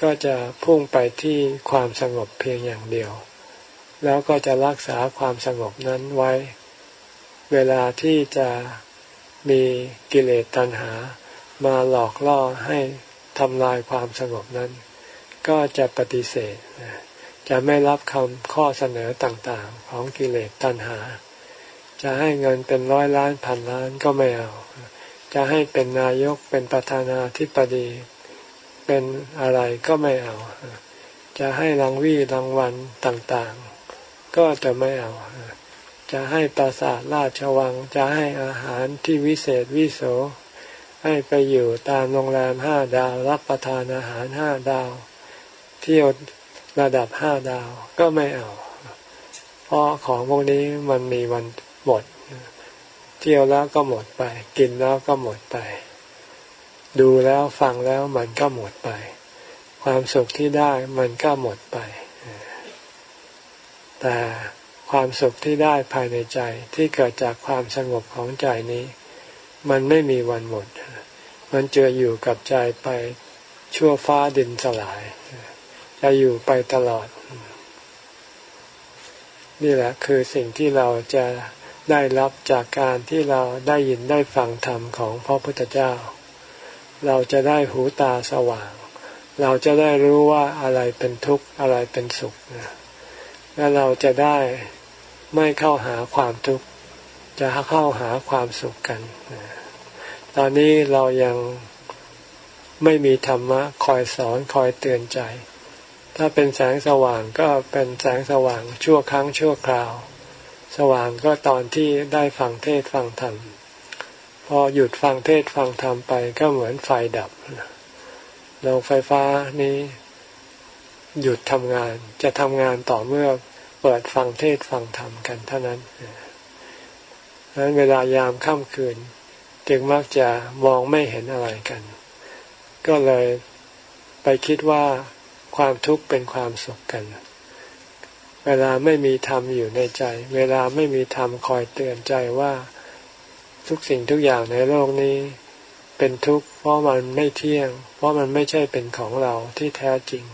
ก็จะพุ่งไปที่ความสงบเพียงอย่างเดียว แล้วก็จะรักษาความสงบนั้นไว้ เวลาที่จะมีกิเลสตัณหามาหลอกล่อให้ ทำลายความสงบนั้น ก็จะปฏิเสธ จะไม่รับคำข้อเสนอต่างๆ ของกิเลสตัณหา จะให้เงินเป็นร้อยล้านพันล้านก็ไม่เอา จะให้เป็นนายกเป็นประธานาธิบดีเป็นอะไรก็ไม่เอา จะให้รางวีรางวัลต่างๆ ก็จะไม่เอา จะให้ปราสาทราชวัง จะให้อาหารที่วิเศษวิโส ให้ไปอยู่ตามโรงแรมห้าดาว รับประทานอาหารห้าดาว เที่ยวระดับห้าดาวก็ไม่เอา เพราะของพวกนี้มันมีวันหมด เที่ยวแล้วก็หมดไป กินแล้วก็หมดไป ดูแล้วฟังแล้วมันก็หมดไป ความสุขที่ได้มันก็หมดไป แต่ความสุขที่ได้ภายในใจที่เกิดจากความสงบของใจนี้ มันไม่มีวันหมด มันเจออยู่กับใจไปชั่วฟ้าดินสลาย จะอยู่ไปตลอด นี่แหละคือสิ่งที่เราจะได้รับจากการที่เราได้ยินได้ฟังธรรมของพระพุทธเจ้า เราจะได้หูตาสว่าง เราจะได้รู้ว่าอะไรเป็นทุกข์อะไรเป็นสุขและเราจะได้ไม่เข้าหาความทุกข์จะเข้าหาความสุขกัน ตอนนี้เรายังไม่มีธรรมะคอยสอนคอยเตือนใจ ถ้าเป็นแสงสว่างก็เป็นแสงสว่างชั่วครั้งชั่วคราว สว่างก็ตอนที่ได้ฟังเทศฟังธรรม พอหยุดฟังเทศฟังธรรมไปก็เหมือนไฟดับโรงไฟฟ้านี้ หยุดทำงานจะทำงานต่อเมื่อเปิดฟังเทศฟังธรรมกันเท่านั้นดังนั้นเวลายามค่ำคืน จึงมักจะมองไม่เห็นอะไรกัน ก็เลยไปคิดว่าความทุกข์เป็นความสุขกัน เวลาไม่มีธรรมอยู่ในใจ เวลาไม่มีธรรมคอยเตือนใจว่าทุกสิ่งทุกอย่างในโลกนี้ เป็นทุกข์เพราะมันไม่เที่ยง เพราะมันไม่ใช่เป็นของเราที่แท้จริง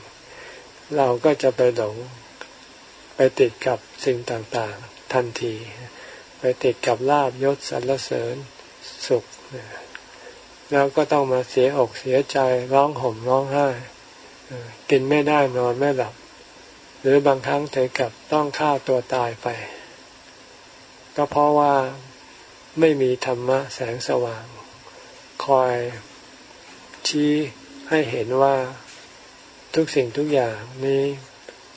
เราก็จะไปหลงไปติดกับสิ่งต่างๆ ทันที ไปติดกับลาบยศสรรเสริญ สุข แล้วก็ต้องมาเสียอกเสียใจร้องห่มร้องไห้กินไม่ได้นอนไม่หลับ หรือบางครั้งถึงกับต้องฆ่าตัวตายไป ก็เพราะว่าไม่มีธรรมะแสงสว่าง คอยชี้ให้เห็นว่าทุกสิ่งทุกอย่างนี้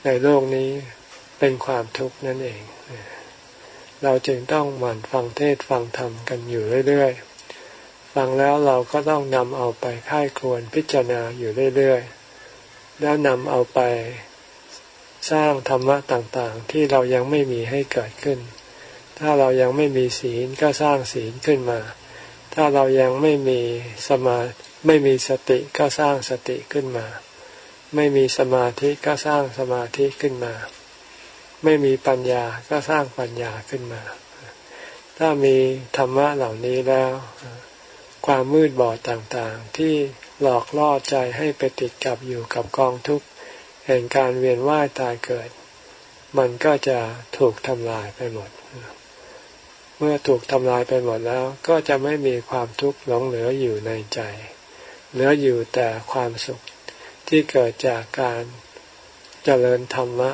ในโลกนี้เป็นความทุกข์นั่นเอง เราจึงต้องหมั่นฟังเทศฟังธรรมกันอยู่เรื่อยๆ ฟังแล้วเราก็ต้องนำเอาไปค่ายควรพิจารณาอยู่เรื่อยๆ แล้วนำเอาไปสร้างธรรมะต่างๆ ที่เรายังไม่มีให้เกิดขึ้น ถ้าเรายังไม่มีศีลก็สร้างศีลขึ้นมา ถ้าเรายังไม่มีสมาไม่มีสติก็สร้างสติขึ้นมา ไม่มีสมาธิก็สร้างสมาธิขึ้นมา ไม่มีปัญญาก็สร้างปัญญาขึ้นมา ถ้ามีธรรมะเหล่านี้แล้ว ความมืดบอดต่างๆ ที่หลอกล่อใจให้ไปติดกับอยู่กับกองทุกข์แห่งการเวียนว่ายตายเกิด มันก็จะถูกทำลายไปหมด เมื่อถูกทำลายไปหมดแล้ว ก็จะไม่มีความทุกข์หลงเหลืออยู่ในใจ เหลืออยู่แต่ความสุขที่เกิดจากการเจริญธรรมะ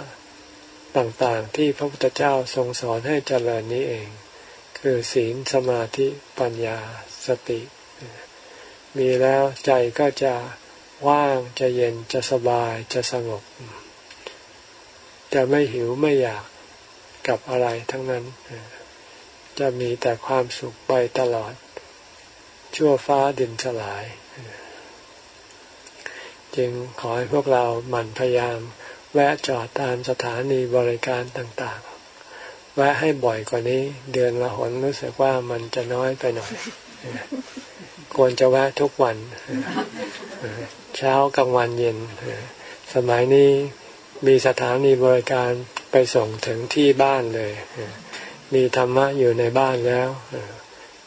ต่างๆ ที่พระพุทธเจ้าทรงสอนให้เจริญนี้เอง คือศีลสมาธิปัญญาสติ มีแล้วใจก็จะว่างจะเย็นจะสบายจะสงบ จะไม่หิวไม่อยากกับอะไรทั้งนั้น จะมีแต่ความสุขไปตลอด ชั่วฟ้าดินสลาย จึงขอให้พวกเราหมั่นพยายาม แวะจอดตามสถานีบริการต่างๆ แวะให้บ่อยกว่านี้ เดือนละหนรู้สึกว่ามันจะน้อยไปหน่อย ควรจะแวะทุกวัน เช้ากลางวันเย็น สมัยนี้มีสถานีบริการไปส่งถึงที่บ้านเลย มีธรรมะอยู่ในบ้านแล้ว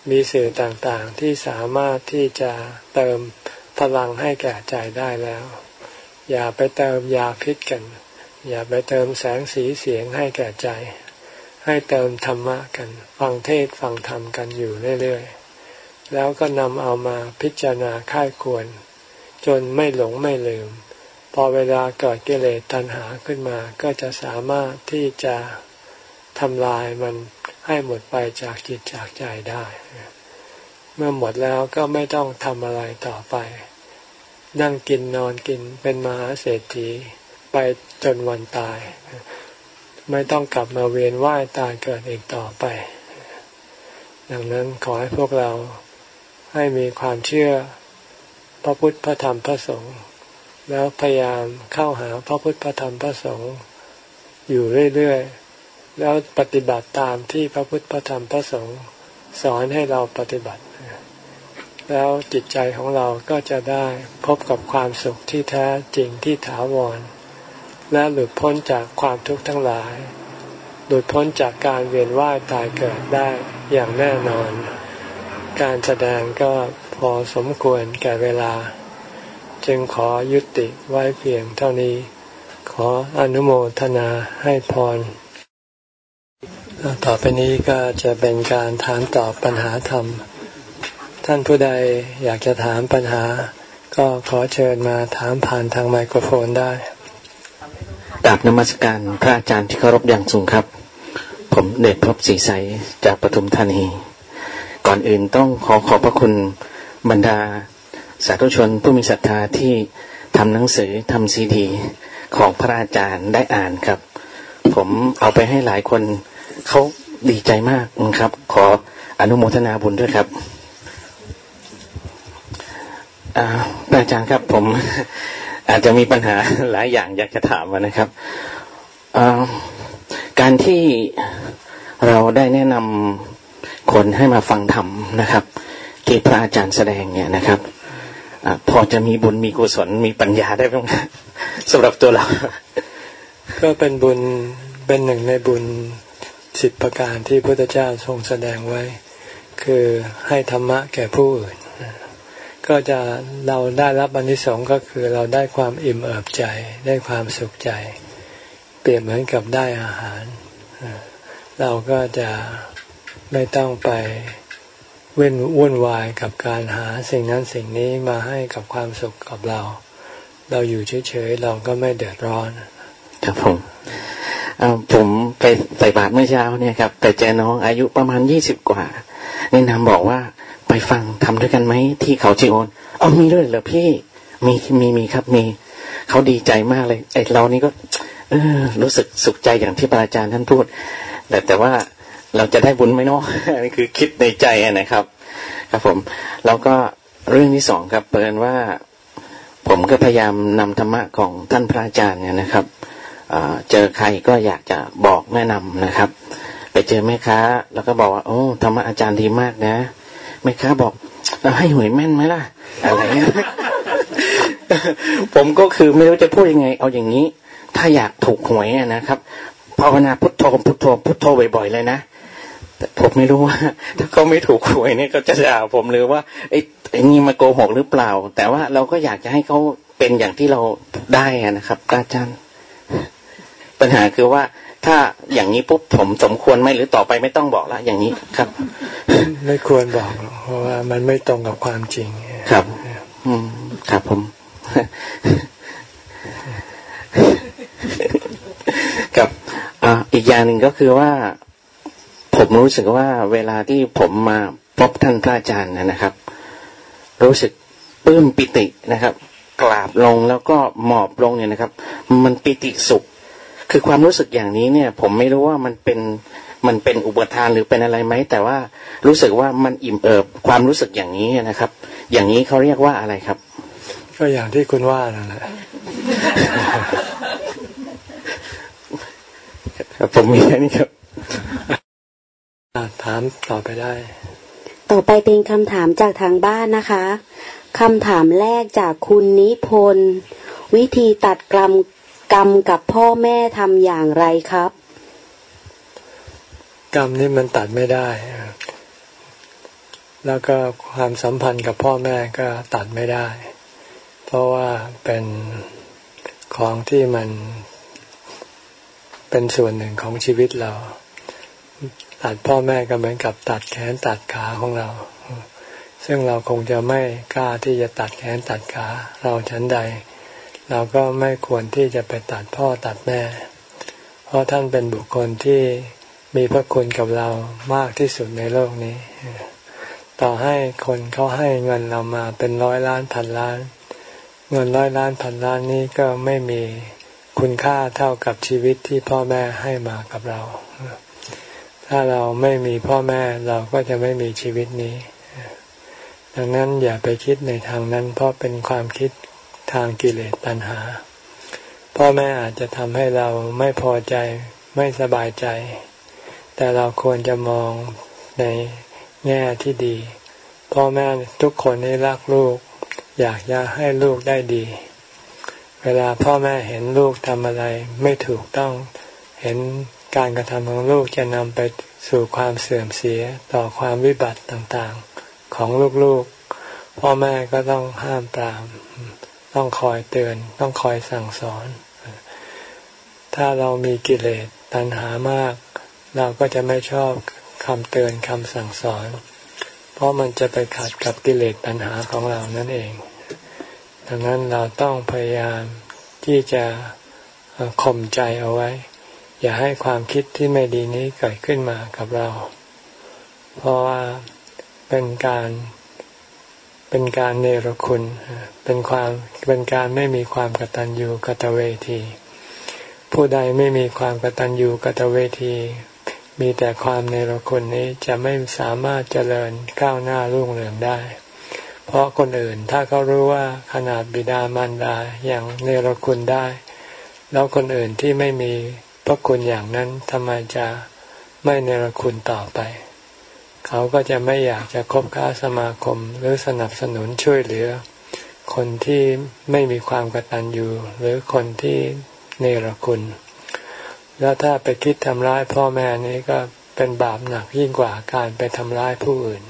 มีสื่อต่างๆที่สามารถที่จะเติมพลังให้แก่ใจได้แล้ว อย่าไปเติมยาพิษกัน อย่าไปเติมแสงสีเสียงให้แก่ใจ ให้เติมธรรมะกัน ฟังเทศฟังธรรมกันอยู่เรื่อยๆ แล้วก็นำเอามาพิจารณาค่ายควร จนไม่หลงไม่ลืม พอเวลาเกิดกิเลสตัณหาขึ้นมา ก็จะสามารถที่จะทำลายมันให้หมดไปจากจิตจากใจได้ เมื่อหมดแล้วก็ไม่ต้องทำอะไรต่อไป นั่งกินนอนกินเป็นมหาเศรษฐีไปจนวันตาย ไม่ต้องกลับมาเวียนว่ายตายเกิดอีกต่อไป ดังนั้นขอให้พวกเราให้มีความเชื่อพระพุทธพระธรรมพระสงฆ์แล้วพยายามเข้าหาพระพุทธพระธรรมพระสงฆ์อยู่เรื่อยๆ แล้วปฏิบัติตามที่พระพุทธพระธรรมพระสงฆ์สอนให้เราปฏิบัติ แล้วจิตใจของเราก็จะได้พบกับความสุขที่แท้จริงที่ถาวร และหลุดพ้นจากความทุกข์ทั้งหลาย หลุดพ้นจากการเวียนว่ายตายเกิดได้อย่างแน่นอน การแสดงก็พอสมควรแก่เวลา จึงขอยุติไว้เพียงเท่านี้ ขออนุโมทนาให้พรต่อไปนี้ก็จะเป็นการถามตอบปัญหาธรรม ท่านผู้ใดอยากจะถามปัญหา ก็ขอเชิญมาถามผ่านทางไมโครโฟนได้กราบนมัสการพระอาจารย์ที่เคารพอย่างสูงครับ ผมเดชพบศรีใสจากปทุมธานี ก่อนอื่นต้องขอขอบพระคุณบรรดาสาธุชนผู้มีศรัทธาที่ทำหนังสือทำซีดี ของพระอาจารย์ได้อ่านครับ ผมเอาไปให้หลายคนเขาดีใจมากนะครับ ขออนุโมทนาบุญด้วยครับ อาจารย์ครับ ผมอาจจะมีปัญหาหลายอย่างอยากจะถามนะครับการที่เราได้แนะนำคนให้มาฟังธรรมนะครับที่พระอาจารย์แสดงเนี่ยนะครับอพอจะมีบุญมีกุศลมีปัญญาได้บ้างสำหรับตัวเรา ก็เป็นบุญเป็นหนึ่งในบุญสิบประการที่พระพุทธเจ้าทรงแสดงไว้ คือให้ธรรมะแก่ผู้อื่น ก็จะเราได้รับอนิสงส์ก็คือเราได้ความอิ่มเอิบใจ ได้ความสุขใจ เปรียบเหมือนกับได้อาหาร เราก็จะไม่ต้องไปเว้นวุ่นวายกับการหาสิ่งนั้นสิ่งนี้มาให้กับความสุขกับเรา เราอยู่เฉยๆเราก็ไม่เดือดร้อน ครับผมผมไปใส่บาตรเมื่อเช้าเนี่ยครับ แต่เจอน้องอายุประมาณยี่สิบกว่าแนะนำบอกว่า ไปฟังทำด้วยกันไหมที่เขาจีโอนเอามีด้วยเหรอพี่ มีมีมีครับมี เขาดีใจมากเลยไอเรานี่ก็ เออ รู้สึกสุขใจอย่างที่อาจารย์ท่านพูด แต่แต่ว่าเราจะได้บุญไหมเนาะนี่คือคิดในใจนะครับ ครับผม แล้วก็เรื่องที่สองครับเปิดว่า ผมก็พยายามนำธรรมะของท่านพระอาจารย์เนี่ยนะครับเจอใครก็อยากจะบอกแนะนำนะครับ ไปเจอแม่ค้า แล้วก็บอกว่าโอ้ธรรมะอาจารย์ดีมากนะ แม่ค้าบอกให้หวยแม่นไหมล่ะ อะไรเงี้ยผมก็คือไม่รู้จะพูดยังไง เอาอย่างนี้ ถ้าอยากถูกหวยนะครับภาวนาพุทโธพุทโธพุทโธบ่อยๆเลยนะแต่ผมไม่รู้ว่า ถ้าเขาไม่ถูกหวยเนี่ยเขาจะด่าผมหรือว่าไอ้ไอ้นี่มาโกหกหรือเปล่า แต่ว่าเราก็อยากจะให้เขาเป็นอย่างที่เราได้นะครับอาจารย์ปัญหาคือว่า ถ้าอย่างนี้ปุ๊บผมสมควรไหมหรือต่อไปไม่ต้องบอกละอย่างนี้ครับ ไม่ควรบอกเพราะว่ามันไม่ตรงกับความจริงครับ อืมครับผมกับอ่าอีกอย่างหนึ่งก็คือว่า ผมรู้สึกว่าเวลาที่ผมมาพบท่านพระอาจารย์นะครับ รู้สึกปลื้มปิตินะครับ กราบลงแล้วก็หมอบลงเนี่ยนะครับ มันปิติสุข คือความรู้สึกอย่างนี้เนี่ย ผมไม่รู้ว่ามันเป็นมันเป็นอุปทานหรือเป็นอะไรไหมแต่ว่ารู้สึกว่ามันอิ่มเอิบความรู้สึกอย่างนี้นะครับ อย่างนี้เขาเรียกว่าอะไรครับ ก็อย่างที่คุณว่านั่นแหละผมมีแค่นี้ครับถามต่อไปได้ ต่อไปเป็นคำถามจากทางบ้านนะคะคำถามแรกจากคุณนิพนธ์วิธีตัดกรรม กรรมกับพ่อแม่ทำอย่างไรครับ กรรมนี่มันตัดไม่ได้ แล้วก็ความสัมพันธ์กับพ่อแม่ก็ตัดไม่ได้ เพราะว่าเป็นของที่มันเป็นส่วนหนึ่งของชีวิตเรา ตัดพ่อแม่ก็เหมือนกับตัดแขนตัดขาของเรา ซึ่งเราคงจะไม่กล้าที่จะตัดแขนตัดขาเราชั้นใด เราก็ไม่ควรที่จะไปตัดพ่อตัดแม่ เพราะท่านเป็นบุคคลที่มีพระคุณกับเรามากที่สุดในโลกนี้ ต่อให้คนเขาให้เงินเรามาเป็นร้อยล้านพันล้าน เงินร้อยล้านพันล้านนี้ก็ไม่มีคุณค่าเท่ากับชีวิตที่พ่อแม่ให้มากับเรา ถ้าเราไม่มีพ่อแม่เราก็จะไม่มีชีวิตนี้ ดังนั้นอย่าไปคิดในทางนั้นเพราะเป็นความคิด ทางกิเลสตัณหา พ่อแม่อาจจะทำให้เราไม่พอใจไม่สบายใจ แต่เราควรจะมองในแง่ที่ดี พ่อแม่ทุกคนนี้รักลูก อยากจะให้ลูกได้ดี เวลาพ่อแม่เห็นลูกทำอะไรไม่ถูกต้องเห็นการกระทำของลูกจะนำไปสู่ความเสื่อมเสียต่อความวิบัติต่างๆของลูกๆ พ่อแม่ก็ต้องห้ามปราม ต้องคอยเตือน ต้องคอยสั่งสอน ถ้าเรามีกิเลสตัณหามาก เราก็จะไม่ชอบคำเตือนคำสั่งสอน เพราะมันจะไปขัดกับกิเลสตัณหาของเรานั่นเอง ดังนั้นเราต้องพยายามที่จะข่มใจเอาไว้ อย่าให้ความคิดที่ไม่ดีนี้เกิดขึ้นมากับเรา เพราะว่าเป็นการ เป็นการเนรคุณเป็นความเป็นการไม่มีความกตัญญูกตเวที ผู้ใดไม่มีความกตัญญูกตเวที มีแต่ความเนรคุณนี้จะไม่สามารถเจริญก้าวหน้ารุ่งเรืองได้ เพราะคนอื่นถ้าเขารู้ว่าขนาดบิดามารดาอย่างเนรคุณได้ แล้วคนอื่นที่ไม่มีพระคุณอย่างนั้นทำไมจะไม่เนรคุณต่อไป เขาก็จะไม่อยากจะคบค้าสมาคมหรือสนับสนุนช่วยเหลือ คนที่ไม่มีความกตัญญูหรือคนที่เนรคุณ แล้วถ้าไปคิดทำร้ายพ่อแม่นี้ก็เป็นบาปหนักยิ่งกว่าการไปทำร้ายผู้อื่น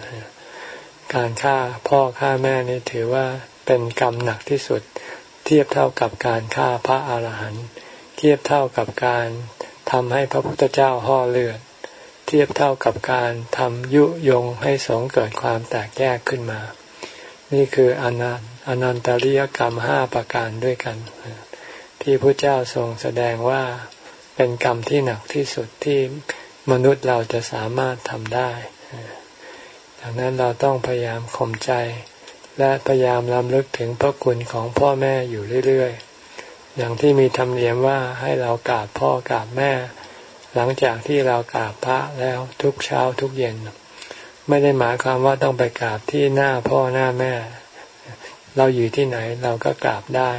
การฆ่าพ่อฆ่าแม่นี่ถือว่าเป็นกรรมหนักที่สุด เทียบเท่ากับการฆ่าพระอาหารหันต์เทียบเท่ากับการทำให้พระพุทธเจ้าห่อเลือด เทียบเท่ากับการทำยุยงให้สงเกิดความแตกแยกขึ้นมา นี่คืออนันอนันตริยกรรมห้าประการด้วยกัน ที่พระเจ้าทรงแสดงว่าเป็นกรรมที่หนักที่สุดที่มนุษย์เราจะสามารถทำได้ดังนั้นเราต้องพยายามข่มใจ และพยายามรำลึกถึงพระคุณของพ่อแม่อยู่เรื่อยๆ อย่างที่มีธรรมเนียมว่าให้เรากราบพ่อกราบแม่ หลังจากที่เรากราบพระแล้วทุกเช้าทุกเย็น ไม่ได้หมายความว่าต้องไปกราบที่หน้าพ่อหน้าแม่ เราอยู่ที่ไหนเราก็กราบได้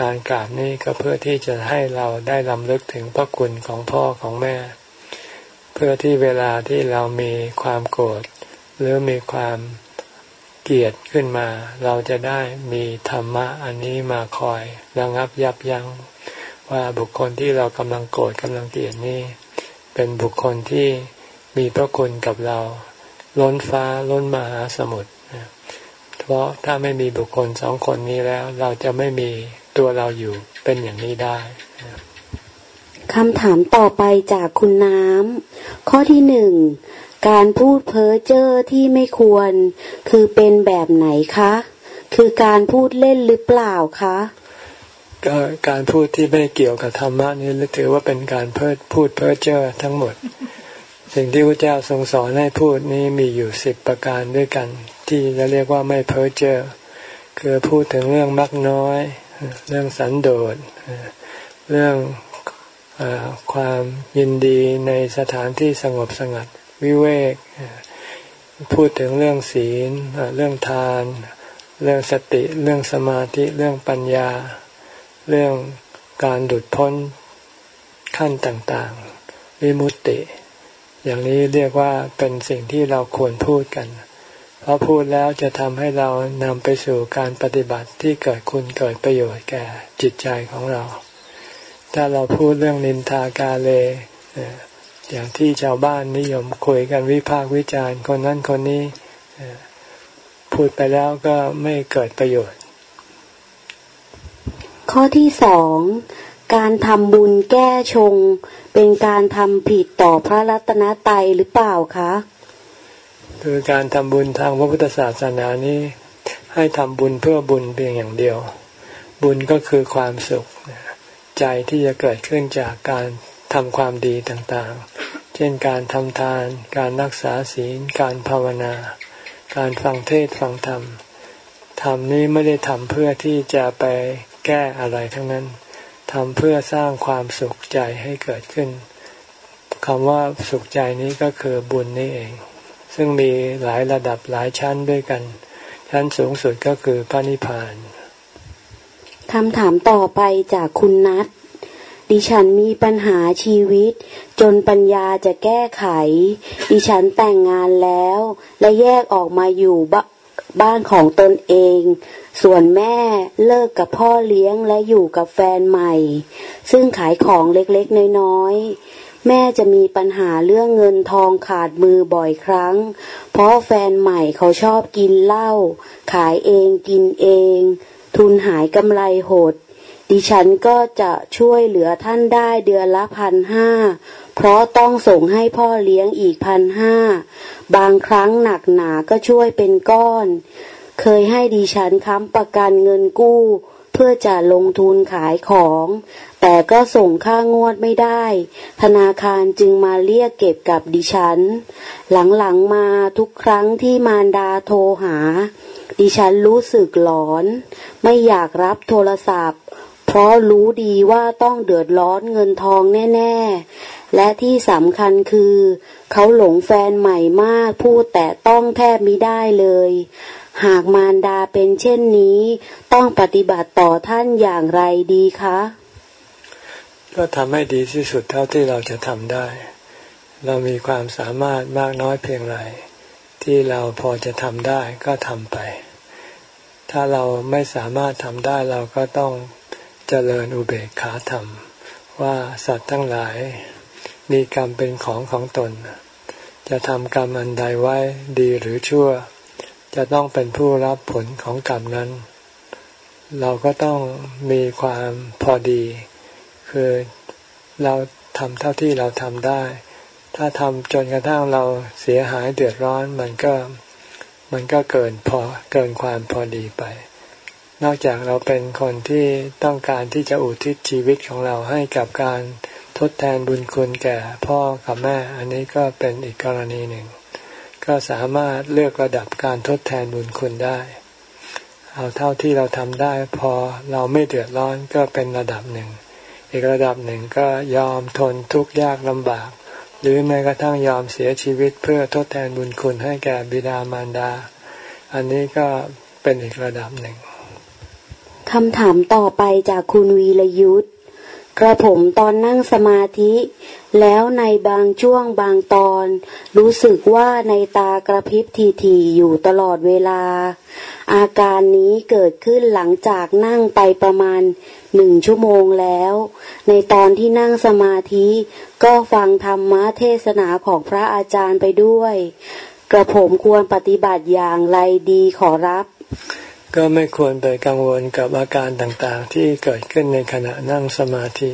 การกราบนี้ก็เพื่อที่จะให้เราได้ลำลึกถึงพระคุณของพ่อของแม่ เพื่อที่เวลาที่เรามีความโกรธหรือมีความเกลียดขึ้นมา เราจะได้มีธรรมะอันนี้มาคอยระงับยับยัง้ง ว่าบุคคลที่เรากำลังโกรธกำลังเกลียดนี้ เป็นบุคคลที่มีพระคุณกับเรา ล้นฟ้าล้นมหาสมุทรเพราะถ้าไม่มีบุคคลสองคนนี้แล้ว เราจะไม่มีตัวเราอยู่เป็นอย่างนี้ได้คำถามต่อไปจากคุณน้ำ ข้อที่หนึ่ง การพูดเพ้อเจ้อที่ไม่ควร คือเป็นแบบไหนคะ คือการพูดเล่นหรือเปล่าคะ ก็การพูดที่ไม่เกี่ยวกับธรรมะนี่ถือว่าเป็นการเพ้อพูดเพ้อเจ้อทั้งหมด สิ่งที่พระเจ้าทรงสอนให้พูดนี้มีอยู่สิบประการด้วยกัน ที่จะเรียกว่าไม่เพ้อเจ้อคือพูดถึงเรื่องมักน้อย เรื่องสันโดษเรื่องอความยินดีในสถานที่สงบสงัดวิเวกพูดถึงเรื่องศีลเรื่องทาน เรื่องสติ เรื่องสมาธิเรื่องปัญญา เรื่องการหลุดพ้นขั้นต่างๆ วิมุตติ อย่างนี้เรียกว่าเป็นสิ่งที่เราควรพูดกัน เพราะพูดแล้วจะทำให้เรานำไปสู่การปฏิบัติที่เกิดคุณเกิดประโยชน์แก่จิตใจของเรา ถ้าเราพูดเรื่องนินทากาเลอย่างที่ชาวบ้านนิยมคุยกันวิพากวิจารณ์คนนั้นคนนี้พูดไปแล้วก็ไม่เกิดประโยชน์ ข้อที่สองการทำบุญแก้ชง เป็นการทำผิดต่อพระรัตนตรัยหรือเปล่าคะ คือการทำบุญทางพระพุทธศาสนานี้ ให้ทำบุญเพื่อบุญเพียงอย่างเดียว บุญก็คือความสุข ใจที่จะเกิดขึ้นจากการทำความดีต่างๆ เช่นการทำทาน การรักษาศีล การภาวนา การฟังเทศฟังธรรมทำนี้ไม่ได้ทำเพื่อที่จะไป แก้อะไรทั้งนั้นทำเพื่อสร้างความสุขใจให้เกิดขึ้นคำว่าสุขใจนี้ก็คือบุญนี่เอง ซึ่งมีหลายระดับหลายชั้นด้วยกัน ชั้นสูงสุดก็คือพระนิพพานคำถามต่อไปจากคุณนัทดิฉันมีปัญหาชีวิต จนปัญญาจะแก้ไข ดิฉันแต่งงานแล้ว และแยกออกมาอยู่บบ้านของตนเอง ส่วนแม่เลิกกับพ่อเลี้ยงและอยู่กับแฟนใหม่ ซึ่งขายของเล็กๆน้อยๆ แม่จะมีปัญหาเรื่องเงินทองขาดมือบ่อยครั้ง เพราะแฟนใหม่เขาชอบกินเหล้าขายเองกินเอง ทุนหายกำไรหด ดิฉันก็จะช่วยเหลือท่านได้เดือนละพันห้าเพราะต้องส่งให้พ่อเลี้ยงอีกพันห้า บางครั้งหนักหนาก็ช่วยเป็นก้อน เคยให้ดิฉันค้ำประกันเงินกู้ เพื่อจะลงทุนขายของ แต่ก็ส่งค่างวดไม่ได้ ธนาคารจึงมาเรียกเก็บกับดิฉัน หลังๆมาทุกครั้งที่มารดาโทรหา ดิฉันรู้สึกหลอน ไม่อยากรับโทรศัพท์ เพราะรู้ดีว่าต้องเดือดร้อนเงินทองแน่ๆ และที่สำคัญคือ เขาหลงแฟนใหม่มากพูดแต่ต้องแทบไม่ได้เลย หากมารดาเป็นเช่นนี้ ต้องปฏิบัติต่อท่านอย่างไรดีคะ ก็ทำให้ดีที่สุดเท่าที่เราจะทำได้ เรามีความสามารถมากน้อยเพียงไร ที่เราพอจะทำได้ก็ทำไป ถ้าเราไม่สามารถทำได้เราก็ต้องเจริญอุเบกขาธรรม ว่าสัตว์ทั้งหลาย มีกรรมเป็นของของตน จะทำกรรมอันใดไว้ดีหรือชั่ว จะต้องเป็นผู้รับผลของกรรมนั้น เราก็ต้องมีความพอดี คือเราทำเท่าที่เราทำได้ ถ้าทำจนกระทั่งเราเสียหายเดือดร้อนมันก็มันก็เกินพอเกินความพอดีไป นอกจากเราเป็นคนที่ต้องการที่จะอุทิศชีวิตของเราให้กับการทดแทนบุญคุณแก่พ่อกับแม่ อันนี้ก็เป็นอีกกรณีหนึ่ง ก็สามารถเลือกระดับการทดแทนบุญคุณได้ เอาเท่าที่เราทำได้ พอเราไม่เดือดร้อนก็เป็นระดับหนึ่ง อีกระดับหนึ่งก็ยอมทนทุกข์ยากลำบาก หรือแม้กระทั่งยอมเสียชีวิตเพื่อทดแทนบุญคุณให้แก่บิดามารดา อันนี้ก็เป็นอีกระดับหนึ่งคำถามต่อไปจากคุณวีรยุทธ กระผมตอนนั่งสมาธิ แล้วในบางช่วงบางตอน รู้สึกว่าในตากระพริบทีๆอยู่ตลอดเวลา อาการนี้เกิดขึ้นหลังจากนั่งไปประมาณหนึ่งชั่วโมงแล้ว ในตอนที่นั่งสมาธิ ก็ฟังธรรมะเทศนาของพระอาจารย์ไปด้วย กระผมควรปฏิบัติอย่างไรดีขอรับ ก็ไม่ควรไปกังวลกับอาการต่างๆ ที่เกิดขึ้นในขณะนั่งสมาธิ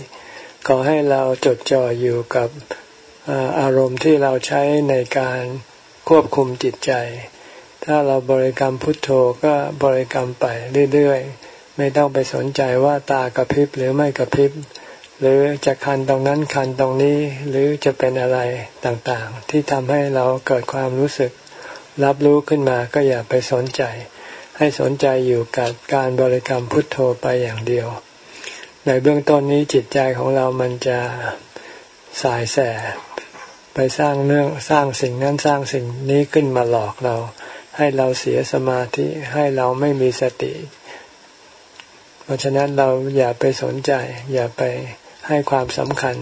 ขอให้เราจดจ่ออยู่กับอารมณ์ที่เราใช้ในการควบคุมจิตใจ ถ้าเราบริกรรมพุทโธก็บริกรรมไปเรื่อยๆ ไม่ต้องไปสนใจว่าตากระพริบหรือไม่กระพริบ หรือจะคันตรงนั้นคันตรงนี้หรือจะเป็นอะไรต่างๆ ที่ทำให้เราเกิดความรู้สึก รับรู้ขึ้นมาก็อย่าไปสนใจ ให้สนใจอยู่กับการบริกรรมพุทโธไปอย่างเดียว ในเบื้องต้นนี้จิตใจของเรามันจะสายแสไปสร้างเรื่องสร้างสิ่งนั้นสร้างสิ่งนี้ขึ้นมาหลอกเรา ให้เราเสียสมาธิให้เราไม่มีสติ เพราะฉะนั้นเราอย่าไปสนใจ อย่าไปให้ความสำคัญ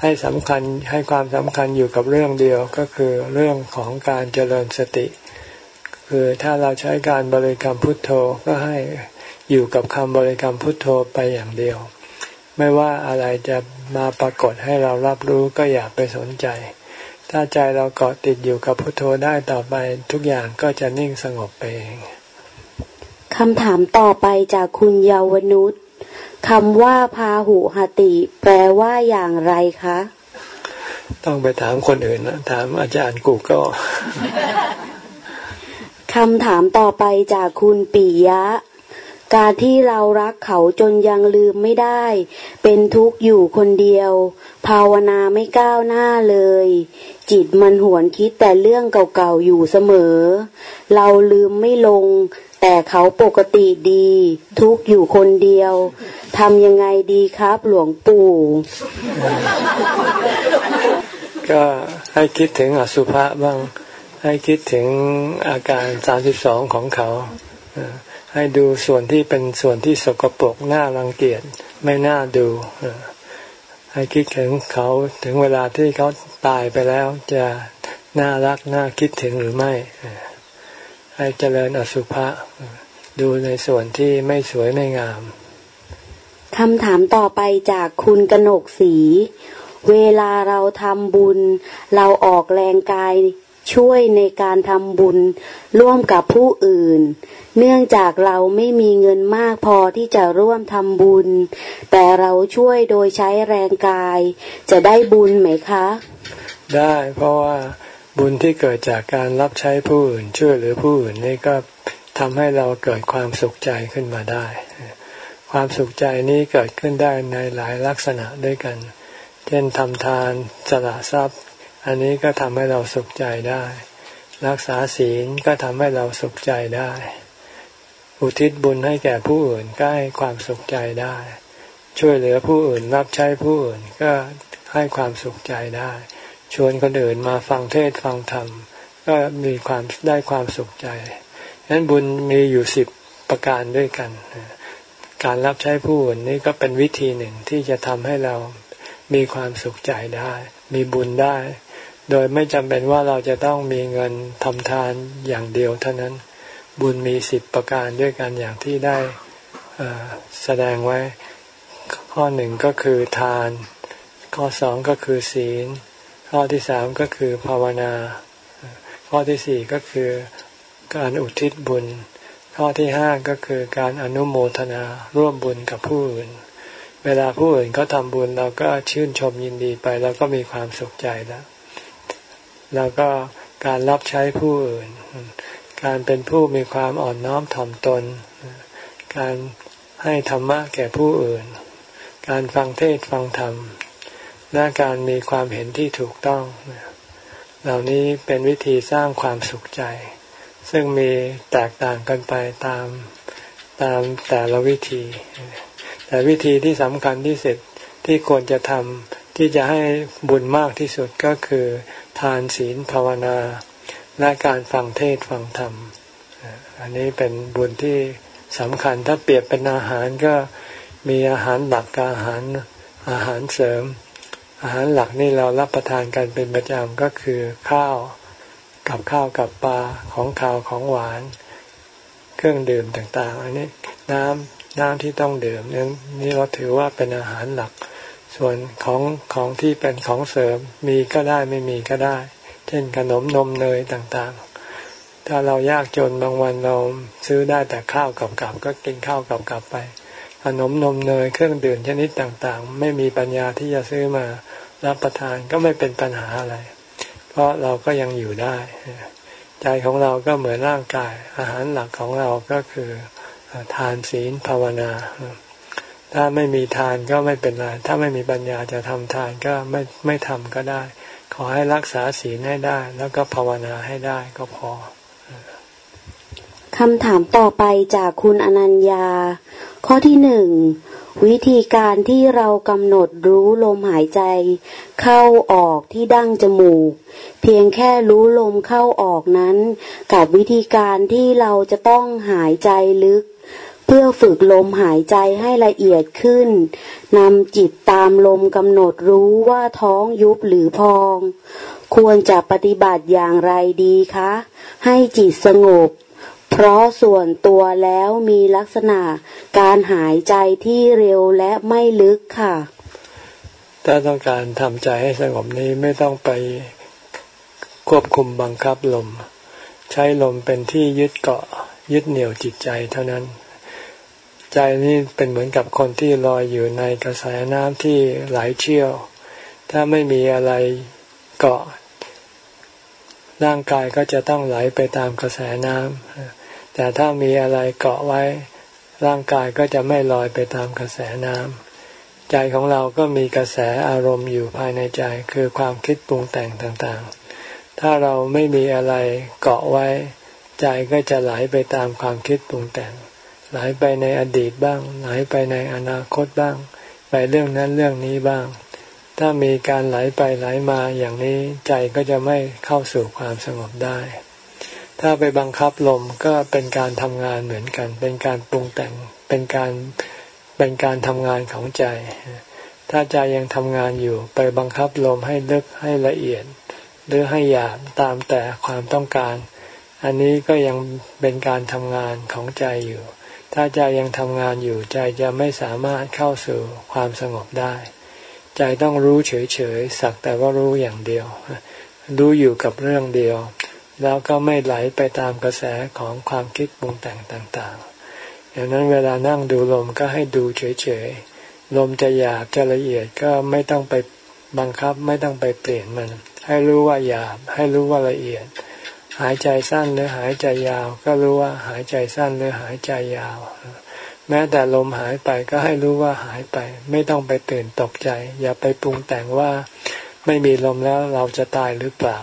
ให้สำคัญให้ความสำคัญอยู่กับเรื่องเดียวก็คือเรื่องของการเจริญสติ คือถ้าเราใช้การบริกรรมพุทโธก็ให้อยู่กับคำบริกรรมพุทโธไปอย่างเดียว ไม่ว่าอะไรจะมาปรากฏให้เรารับรู้ก็อย่าไปสนใจ ถ้าใจเราเกาะติดอยู่กับพุทโธได้ต่อไปทุกอย่างก็จะนิ่งสงบไปเองคำถามต่อไปจากคุณเยาวนุษคำว่าพาหุหติ แปลว่าอย่างไรคะ ต้องไปถามคนอื่นนะถามอาจารย์กูก็ คำถามต่อไปจากคุณปิยะ การที่เรารักเขาจนยังลืมไม่ได้ เป็นทุกข์อยู่คนเดียว ภาวนาไม่ก้าวหน้าเลย จิตมันหวนคิดแต่เรื่องเก่าๆอยู่เสมอ เราลืมไม่ลง แต่เขาปกติดี ทุกข์อยู่คนเดียวทำยังไงดีครับหลวงปู่ก็ให้คิดถึงอสุภะบ้าง ให้คิดถึงอาการสามสิบสองของเขา ให้ดูส่วนที่เป็นส่วนที่สกปรกน่ารังเกียจไม่น่าดูให้คิดถึงเขาถึงเวลาที่เขาตายไปแล้วจะน่ารักน่าคิดถึงหรือไม่ ให้เจริญอสุภะดูในส่วนที่ไม่สวยไม่งามคำถามต่อไปจากคุณกนกศรีเวลาเราทำบุญ เราออกแรงกาย ช่วยในการทำบุญร่วมกับผู้อื่น เนื่องจากเราไม่มีเงินมากพอที่จะร่วมทำบุญ แต่เราช่วยโดยใช้แรงกาย จะได้บุญไหมคะ ได้เพราะว่าบุญที่เกิดจากการรับใช้ผู้อื่น ช่วยหรือผู้อื่นนี่ก็ทำให้เราเกิดความสุขใจขึ้นมาได้ ความสุขใจนี้เกิดขึ้นได้ในหลายลักษณะด้วยกัน เช่นทำทานสละทรัพย์ อันนี้ก็ทำให้เราสุขใจได้ รักษาศีลก็ทำให้เราสุขใจได้ อุทิศบุญให้แก่ผู้อื่นก็ให้ความสุขใจได้ ช่วยเหลือผู้อื่นรับใช้ผู้อื่นก็ให้ความสุขใจได้ ชวนคนอื่นมาฟังเทศฟังธรรม ก็มีความได้ความสุขใจฉะนั้นบุญมีอยู่สิบประการด้วยกัน การรับใช้ผู้อื่นนี่ก็เป็นวิธีหนึ่งที่จะทำให้เรามีความสุขใจได้ มีบุญได้ โดยไม่จำเป็นว่าเราจะต้องมีเงินทำทานอย่างเดียวเท่านั้น บุญมีสิบประการด้วยกันอย่างที่ได้แสดงไว้ ข้อหนึ่งก็คือทาน ข้อสองก็คือศีล ข้อที่สามก็คือภาวนา ข้อที่สี่ก็คือการอุทิศบุญ ข้อที่ห้าก็คือการอนุโมทนาร่วมบุญกับผู้อื่น เวลาผู้อื่นเขาทำบุญเราก็ชื่นชมยินดีไปเราก็มีความสุขใจแล้ว แล้วก็การรับใช้ผู้อื่น การเป็นผู้มีความอ่อนน้อมถ่อมตน การให้ธรรมะแก่ผู้อื่น การฟังเทศฟังธรรม และการมีความเห็นที่ถูกต้อง เหล่านี้เป็นวิธีสร้างความสุขใจ ซึ่งมีแตกต่างกันไปตามตามแต่ละวิธี แต่วิธีที่สำคัญที่สุดที่ควรจะทำที่จะให้บุญมากที่สุดก็คือ ทานศีลภาวนาและการฟังเทศฟังธรรม อันนี้เป็นบุญที่สำคัญถ้าเปรียบเป็นอาหารก็มีอาหารหลักกับอาหารอาหารเสริม อาหารหลักนี่เรารับประทานกันเป็นประจำก็คือข้าวกับข้าวกับปลาของข้าวของหวาน เครื่องดื่มต่างๆ อันนี้น้ำน้ำที่ต้องดื่มนี่นี่เราถือว่าเป็นอาหารหลัก ส่วนของของที่เป็นของเสริมมีก็ได้ไม่มีก็ได้ เช่นขนมนมเนยต่างๆ ถ้าเรายากจนบางวันเราซื้อได้แต่ข้าวกับๆก็กินข้าวกับๆไป ขนมนมเนยเครื่องดื่มชนิดต่างๆ ไม่มีปัญญาที่จะซื้อมารับประทานก็ไม่เป็นปัญหาอะไร เพราะเราก็ยังอยู่ได้ ใจของเราก็เหมือนร่างกาย อาหารหลักของเราก็คือทานศีลภาวนา ถ้าไม่มีทานก็ไม่เป็นไร ถ้าไม่มีปัญญาจะทำทานก็ไม่ไม่ทำก็ได้ ขอให้รักษาศีลให้ได้ แล้วก็ภาวนาให้ได้ก็พอคำถามต่อไปจากคุณอนัญญา ข้อที่หนึ่งวิธีการที่เรากำหนดรู้ลมหายใจ เข้าออกที่ดั้งจมูก เพียงแค่รู้ลมเข้าออกนั้น กับวิธีการที่เราจะต้องหายใจลึก เพื่อฝึกลมหายใจให้ละเอียดขึ้น นำจิตตามลมกำหนดรู้ว่าท้องยุบหรือพอง ควรจะปฏิบัติอย่างไรดีคะ ให้จิตสงบ เพราะส่วนตัวแล้วมีลักษณะการหายใจที่เร็วและไม่ลึกค่ะ ถ้าต้องการทำใจให้สงบนี้ไม่ต้องไปควบคุมบังคับลม ใช้ลมเป็นที่ยึดเกาะยึดเหนี่ยวจิตใจเท่านั้น ใจนี้เป็นเหมือนกับคนที่ลอยอยู่ในกระแสน้ำที่ไหลเชี่ยว ถ้าไม่มีอะไรเกาะ ร่างกายก็จะต้องไหลไปตามกระแสน้ำแต่ถ้ามีอะไรเกาะไว้ ร่างกายก็จะไม่ลอยไปตามกระแสน้ำใจของเราก็มีกระแสอารมณ์อยู่ภายในใจคือความคิดปรุงแต่งต่างๆ ถ้าเราไม่มีอะไรเกาะไว้ ใจก็จะไหลไปตามความคิดปรุงแต่ง ไหลไปในอดีตบ้าง ไหลไปในอนาคตบ้าง ไปเรื่องนั้นเรื่องนี้บ้าง ถ้ามีการไหลไปไหลมาอย่างนี้ใจก็จะไม่เข้าสู่ความสงบได้ ถ้าไปบังคับลมก็เป็นการทำงานเหมือนกัน เป็นการปรุงแต่งเป็นการเป็นการทำงานของใจ ถ้าใจยังทำงานอยู่ ไปบังคับลมให้ลึกให้ละเอียด หรือให้หยาบตามแต่ความต้องการ อันนี้ก็ยังเป็นการทำงานของใจอยู่ ถ้าใจยังทำงานอยู่ใจจะไม่สามารถเข้าสู่ความสงบได้ ใจต้องรู้เฉยๆสักแต่ว่ารู้อย่างเดียวรู้อยู่กับเรื่องเดียว แล้วก็ไม่ไหลไปตามกระแสของความคิดปรุงแต่งต่างๆอย่างนั้นเวลานั่งดูลมก็ให้ดูเฉยๆลมจะหยาบจะละเอียดก็ไม่ต้องไปบังคับไม่ต้องไปเปลี่ยนมัน ให้รู้ว่าหยาบให้รู้ว่าละเอียด หายใจสั้นหรือหายใจยาว ก็รู้ว่าหายใจสั้นหรือหายใจยาว แม้แต่ลมหายไปก็ให้รู้ว่าหายไป ไม่ต้องไปตื่นตกใจ อย่าไปปรุงแต่งว่าไม่มีลมแล้วเราจะตายหรือเปล่า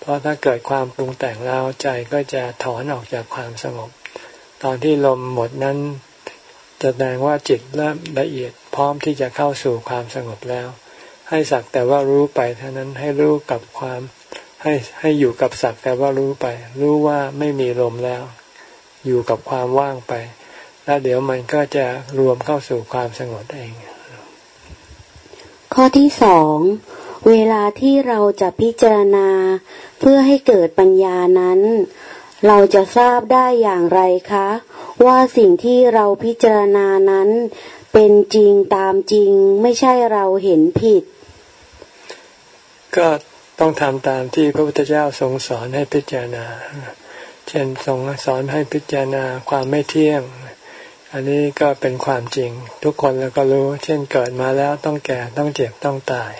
เพราะถ้าเกิดความปรุงแต่งแล้วใจก็จะถอนออกจากความสงบ ตอนที่ลมหมดนั้นแสดงว่าจิตเริ่มละเอียดพร้อมที่จะเข้าสู่ความสงบแล้ว ให้สักแต่ว่ารู้ไปเท่านั้นให้รู้กับความ ให้ให้อยู่กับสักแต่ว่ารู้ไป รู้ว่าไม่มีลมแล้ว อยู่กับความว่างไป แล้วเดี๋ยวมันก็จะรวมเข้าสู่ความสงบเอง ข้อที่สองเวลาที่เราจะพิจารณาเพื่อให้เกิดปัญญานั้น เราจะทราบได้อย่างไรคะ ว่าสิ่งที่เราพิจารณานั้น เป็นจริงตามจริงไม่ใช่เราเห็นผิด ก็ ต้องทำตามที่พระพุทธเจ้าทรงสอนให้พิจารณา เช่นทรงสอนให้พิจารณาความไม่เที่ยง อันนี้ก็เป็นความจริง ทุกคนแล้วก็รู้ เช่นเกิดมาแล้วต้องแก่ต้องเจ็บต้องตาย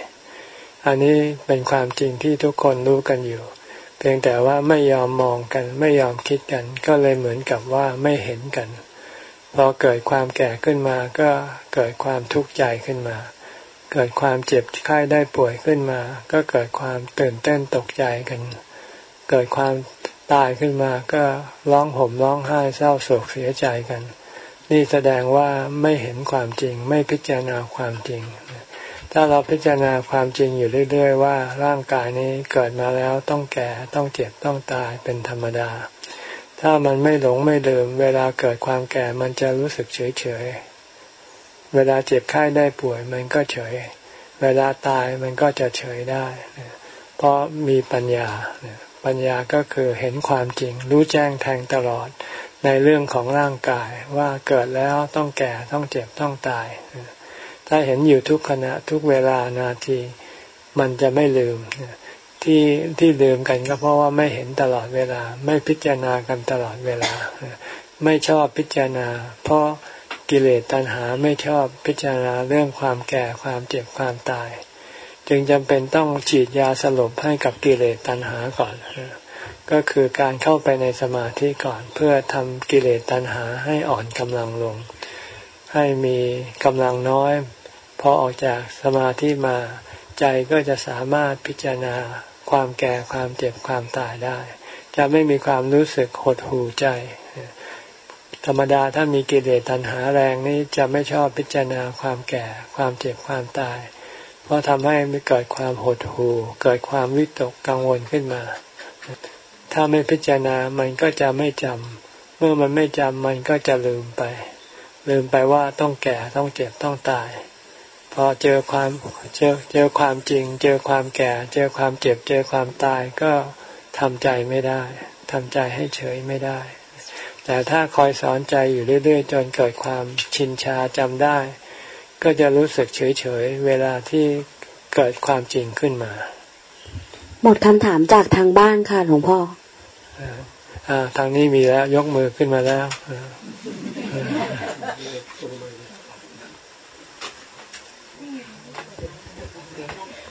อันนี้เป็นความจริงที่ทุกคนรู้กันอยู่ เพียงแต่ว่าไม่ยอมมองกันไม่ยอมคิดกัน ก็เลยเหมือนกับว่าไม่เห็นกัน พอเกิดความแก่ขึ้นมาก็เกิดความทุกข์ใจขึ้นมา เกิดความเจ็บไข้ได้ป่วยขึ้นมา ก็เกิดความตื่นเต้นตกใจกัน เกิดความตายขึ้นมาก็ร้องห่มร้องไห้เศร้าโศกเสียใจกัน นี่แสดงว่าไม่เห็นความจริง ไม่พิจารณาความจริง ถ้าเราพิจารณาความจริงอยู่เรื่อย ๆ ว่าร่างกายนี้เกิดมาแล้วต้องแก่ต้องเจ็บต้องตายเป็นธรรมดา ถ้ามันไม่หลงไม่ลืมเวลาเกิดความแก่มันจะรู้สึกเฉยเฉย เวลาเจ็บไข้ได้ป่วยมันก็เฉย เวลาตายมันก็จะเฉยได้ เพราะมีปัญญา ปัญญาก็คือเห็นความจริง รู้แจ้งแทงตลอดในเรื่องของร่างกายว่าเกิดแล้วต้องแก่ต้องเจ็บต้องตาย ถ้าเห็นอยู่ทุกขณะทุกเวลานาที มันจะไม่ลืมที่ที่ลืมกันก็เพราะว่าไม่เห็นตลอดเวลา ไม่พิจารณากันตลอดเวลา ไม่ชอบพิจารณา เพราะ กิเลสตัณหาไม่ชอบพิจารณาเรื่องความแก่ความเจ็บความตาย จึงจำเป็นต้องฉีดยาสลบให้กับกิเลสตัณหาก่อน ก็คือการเข้าไปในสมาธิก่อน เพื่อทำกิเลสตัณหาให้อ่อนกำลังลง ให้มีกำลังน้อย พอออกจากสมาธิมาใจก็จะสามารถพิจารณาความแก่ความเจ็บความตายได้ จะไม่มีความรู้สึกหดหู่ใจ ธรรมดาถ้ามีกิเลสตัณหาแรงนี้จะไม่ชอบพิจารณาความแก่ ความเจ็บความตาย เพราะทำให้ไม่เกิดความหดหู่ เกิดความวิตกกังวลขึ้นมา ถ้าไม่พิจารณามันก็จะไม่จำเมื่อมันไม่จำมันก็จะลืมไป ลืมไปว่าต้องแก่ต้องเจ็บต้องตาย พอเจอความเจอเจอความจริง เจอความแก่ เจอความเจ็บ เจอความตายก็ทำใจไม่ได้ทำใจให้เฉยไม่ได้ แต่ถ้าคอยสอนใจอยู่เรื่อยๆ จนเกิดความชินชาจำได้ ก็จะรู้สึกเฉยๆ เวลาที่เกิดความจริงขึ้นมา หมดคำถามจากทางบ้านค่ะหลวงพ่ออ่าทางนี้มีแล้วยกมือขึ้นมาแล้ว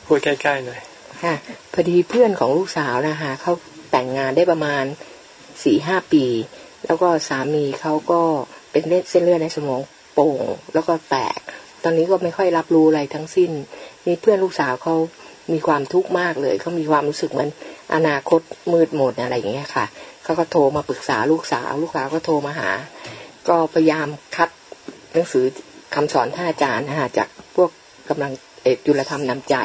พูดใกล้ๆหน่อยค่ะพอดีเพื่อนของลูกสาวนะคะเขาแต่งงานได้ประมาณสี่ห้าปี แล้วก็สามีเขาก็เป็นเส้นเลือดในสมองโป่ง แล้วก็แตก ตอนนี้ก็ไม่ค่อยรับรู้อะไรทั้งสิ้น มีเพื่อนลูกสาวเขามีความทุกข์มากเลยเขามีความรู้สึกเหมือนอนาคตมืดหมดอะไรอย่างเงี้ยค่ะเขาก็โทรมาปรึกษาลูกสาว ลูกสาวก็โทรมาหา ก็พยายามคัดหนังสือคำสอนท่านอาจารย์นะะจากพวกกำลังเอกจุลธรรมนำใจ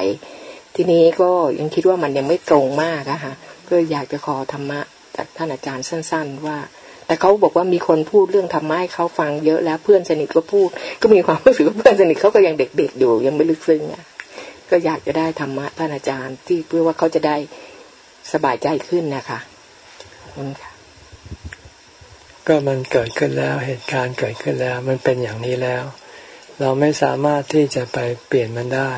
ทีนี้ก็ยังคิดว่ามันยังไม่ตรงมากนะคะก็อยากจะขอธรรมะจากท่านอาจารย์สั้น ๆ ว่า แต่เขาบอกว่ามีคนพูดเรื่องธรรมะให้เขาฟังเยอะแล้วเพื่อนสนิทก็พูด ก็มีความรู้สึกว่าเพื่อนสนิทเขาก็ยังเด็กๆอยู่ยังไม่ลึกซึ้งอะก็อยากจะได้ธรรมะท่านอาจารย์ ที่เพื่อว่าเขาจะได้สบายใจขึ้นนะคะนั่นค่ะก็มันเกิดขึ้นแล้วเหตุการณ์เกิดขึ้นแล้ว มันเป็นอย่างนี้แล้ว เราไม่สามารถที่จะไปเปลี่ยนมันได้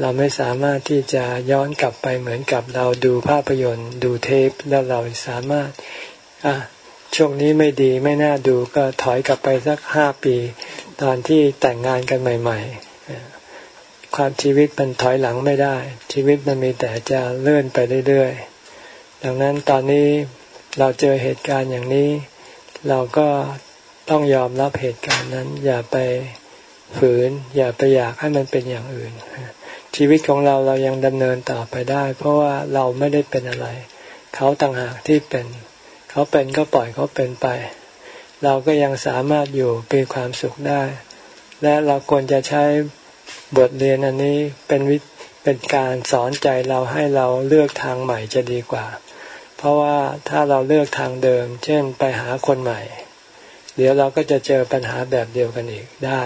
เราไม่สามารถที่จะย้อนกลับไปเหมือนกับเราดูภาพยนตร์ ดูเทปแล้วเราสามารถอะ ช่วงนี้ไม่ดีไม่น่าดูก็ถอยกลับไปสักห้าปี ตอนที่แต่งงานกันใหม่ ๆ ความชีวิตมันถอยหลังไม่ได้ ชีวิตมันมีแต่จะเลื่อนไปเรื่อยๆ ดังนั้นตอนนี้เราเจอเหตุการณ์อย่างนี้ เราก็ต้องยอมรับเหตุการณ์นั้น อย่าไปฝืน อย่าไปอยากให้มันเป็นอย่างอื่น ชีวิตของเราเรายังดำเนินต่อไปได้ เพราะว่าเราไม่ได้เป็นอะไร เขาต่างหากที่เป็น เขาเป็นก็ปล่อยเขาเป็นไป เราก็ยังสามารถอยู่เป็นความสุขได้ และเราควรจะใช้บทเรียนอันนี้เป็นวิเป็นการสอนใจเราให้เราเลือกทางใหม่จะดีกว่า เพราะว่าถ้าเราเลือกทางเดิม เช่นไปหาคนใหม่ เดี๋ยวเราก็จะเจอปัญหาแบบเดียวกันอีกได้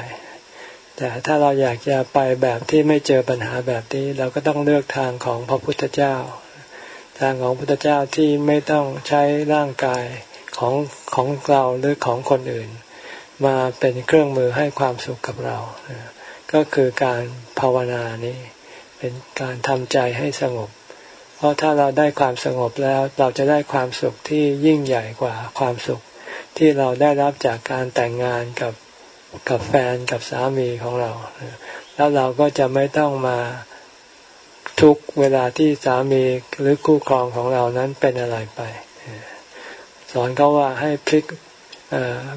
แต่ถ้าเราอยากจะไปแบบที่ไม่เจอปัญหาแบบนี้ เราก็ต้องเลือกทางของพระพุทธเจ้า ทางของพุทธเจ้าที่ไม่ต้องใช้ร่างกายของของเราหรือของคนอื่น มาเป็นเครื่องมือให้ความสุขกับเรา ก็คือการภาวนานี้เป็นการทำใจให้สงบ เพราะถ้าเราได้ความสงบแล้วเราจะได้ความสุขที่ยิ่งใหญ่กว่าความสุข ที่เราได้รับจากการแต่งงานกับกับแฟนกับสามีของเรา แล้วเราก็จะไม่ต้องมา ทุกเวลาที่สามีหรือคู่ครองของเรานั้นเป็นอะไรไป สอนเขาว่าให้พลิก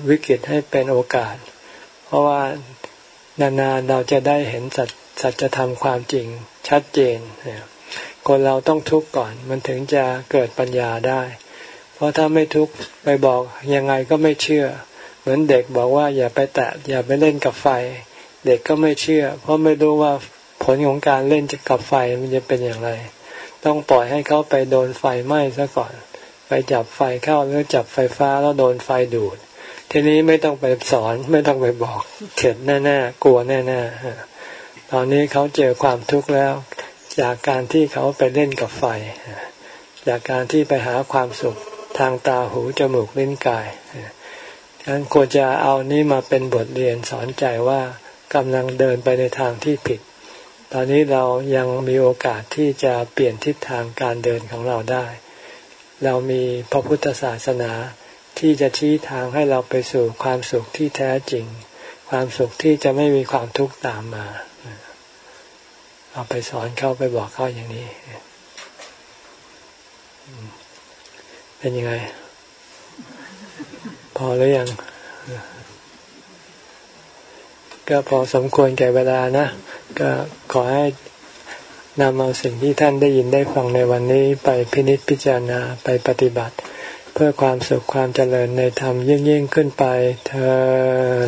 วิกฤตให้เป็นโอกาส เพราะว่านานๆเราจะได้เห็นสัจสัจธรรมความจริงชัดเจน คนเราต้องทุกข์ก่อนมันถึงจะเกิดปัญญาได้ เพราะถ้าไม่ทุกข์ไปบอกยังไงก็ไม่เชื่อ เหมือนเด็กบอกว่าอย่าไปแตะอย่าไปเล่นกับไฟ เด็กก็ไม่เชื่อ เพราะไม่รู้ว่า ผลของการเล่นกับไฟมันจะเป็นอย่างไร ต้องปล่อยให้เขาไปโดนไฟไหม้ซะก่อน ไปจับไฟเข้าหรือจับไฟฟ้าแล้วโดนไฟดูด ทีนี้ไม่ต้องไปสอนไม่ต้องไปบอกเข็ดแน่ๆกลัวแน่ๆตอนนี้เขาเจอความทุกข์แล้ว จากการที่เขาไปเล่นกับไฟ จากการที่ไปหาความสุขทางตาหูจมูกลิ้นกายฉะนั้นควรจะเอานี้มาเป็นบทเรียนสอนใจว่ากำลังเดินไปในทางที่ผิด ตอนนี้เรายังมีโอกาสที่จะเปลี่ยนทิศทางการเดินของเราได้ เรามีพระพุทธศาสนาที่จะชี้ทางให้เราไปสู่ความสุขที่แท้จริง ความสุขที่จะไม่มีความทุกข์ตามมา เอาไปสอนเขาไปบอกเขาอย่างนี้ เป็นยังไง พอหรือยัง ก็พอสมควรแก่เวลานะ ก็ขอให้นำเอาสิ่งที่ท่านได้ยินได้ฟังในวันนี้ไปพินิจพิจารณาไปปฏิบัติ เพื่อความสุขความเจริญในธรรมยิ่งยิ่งขึ้นไปเธอ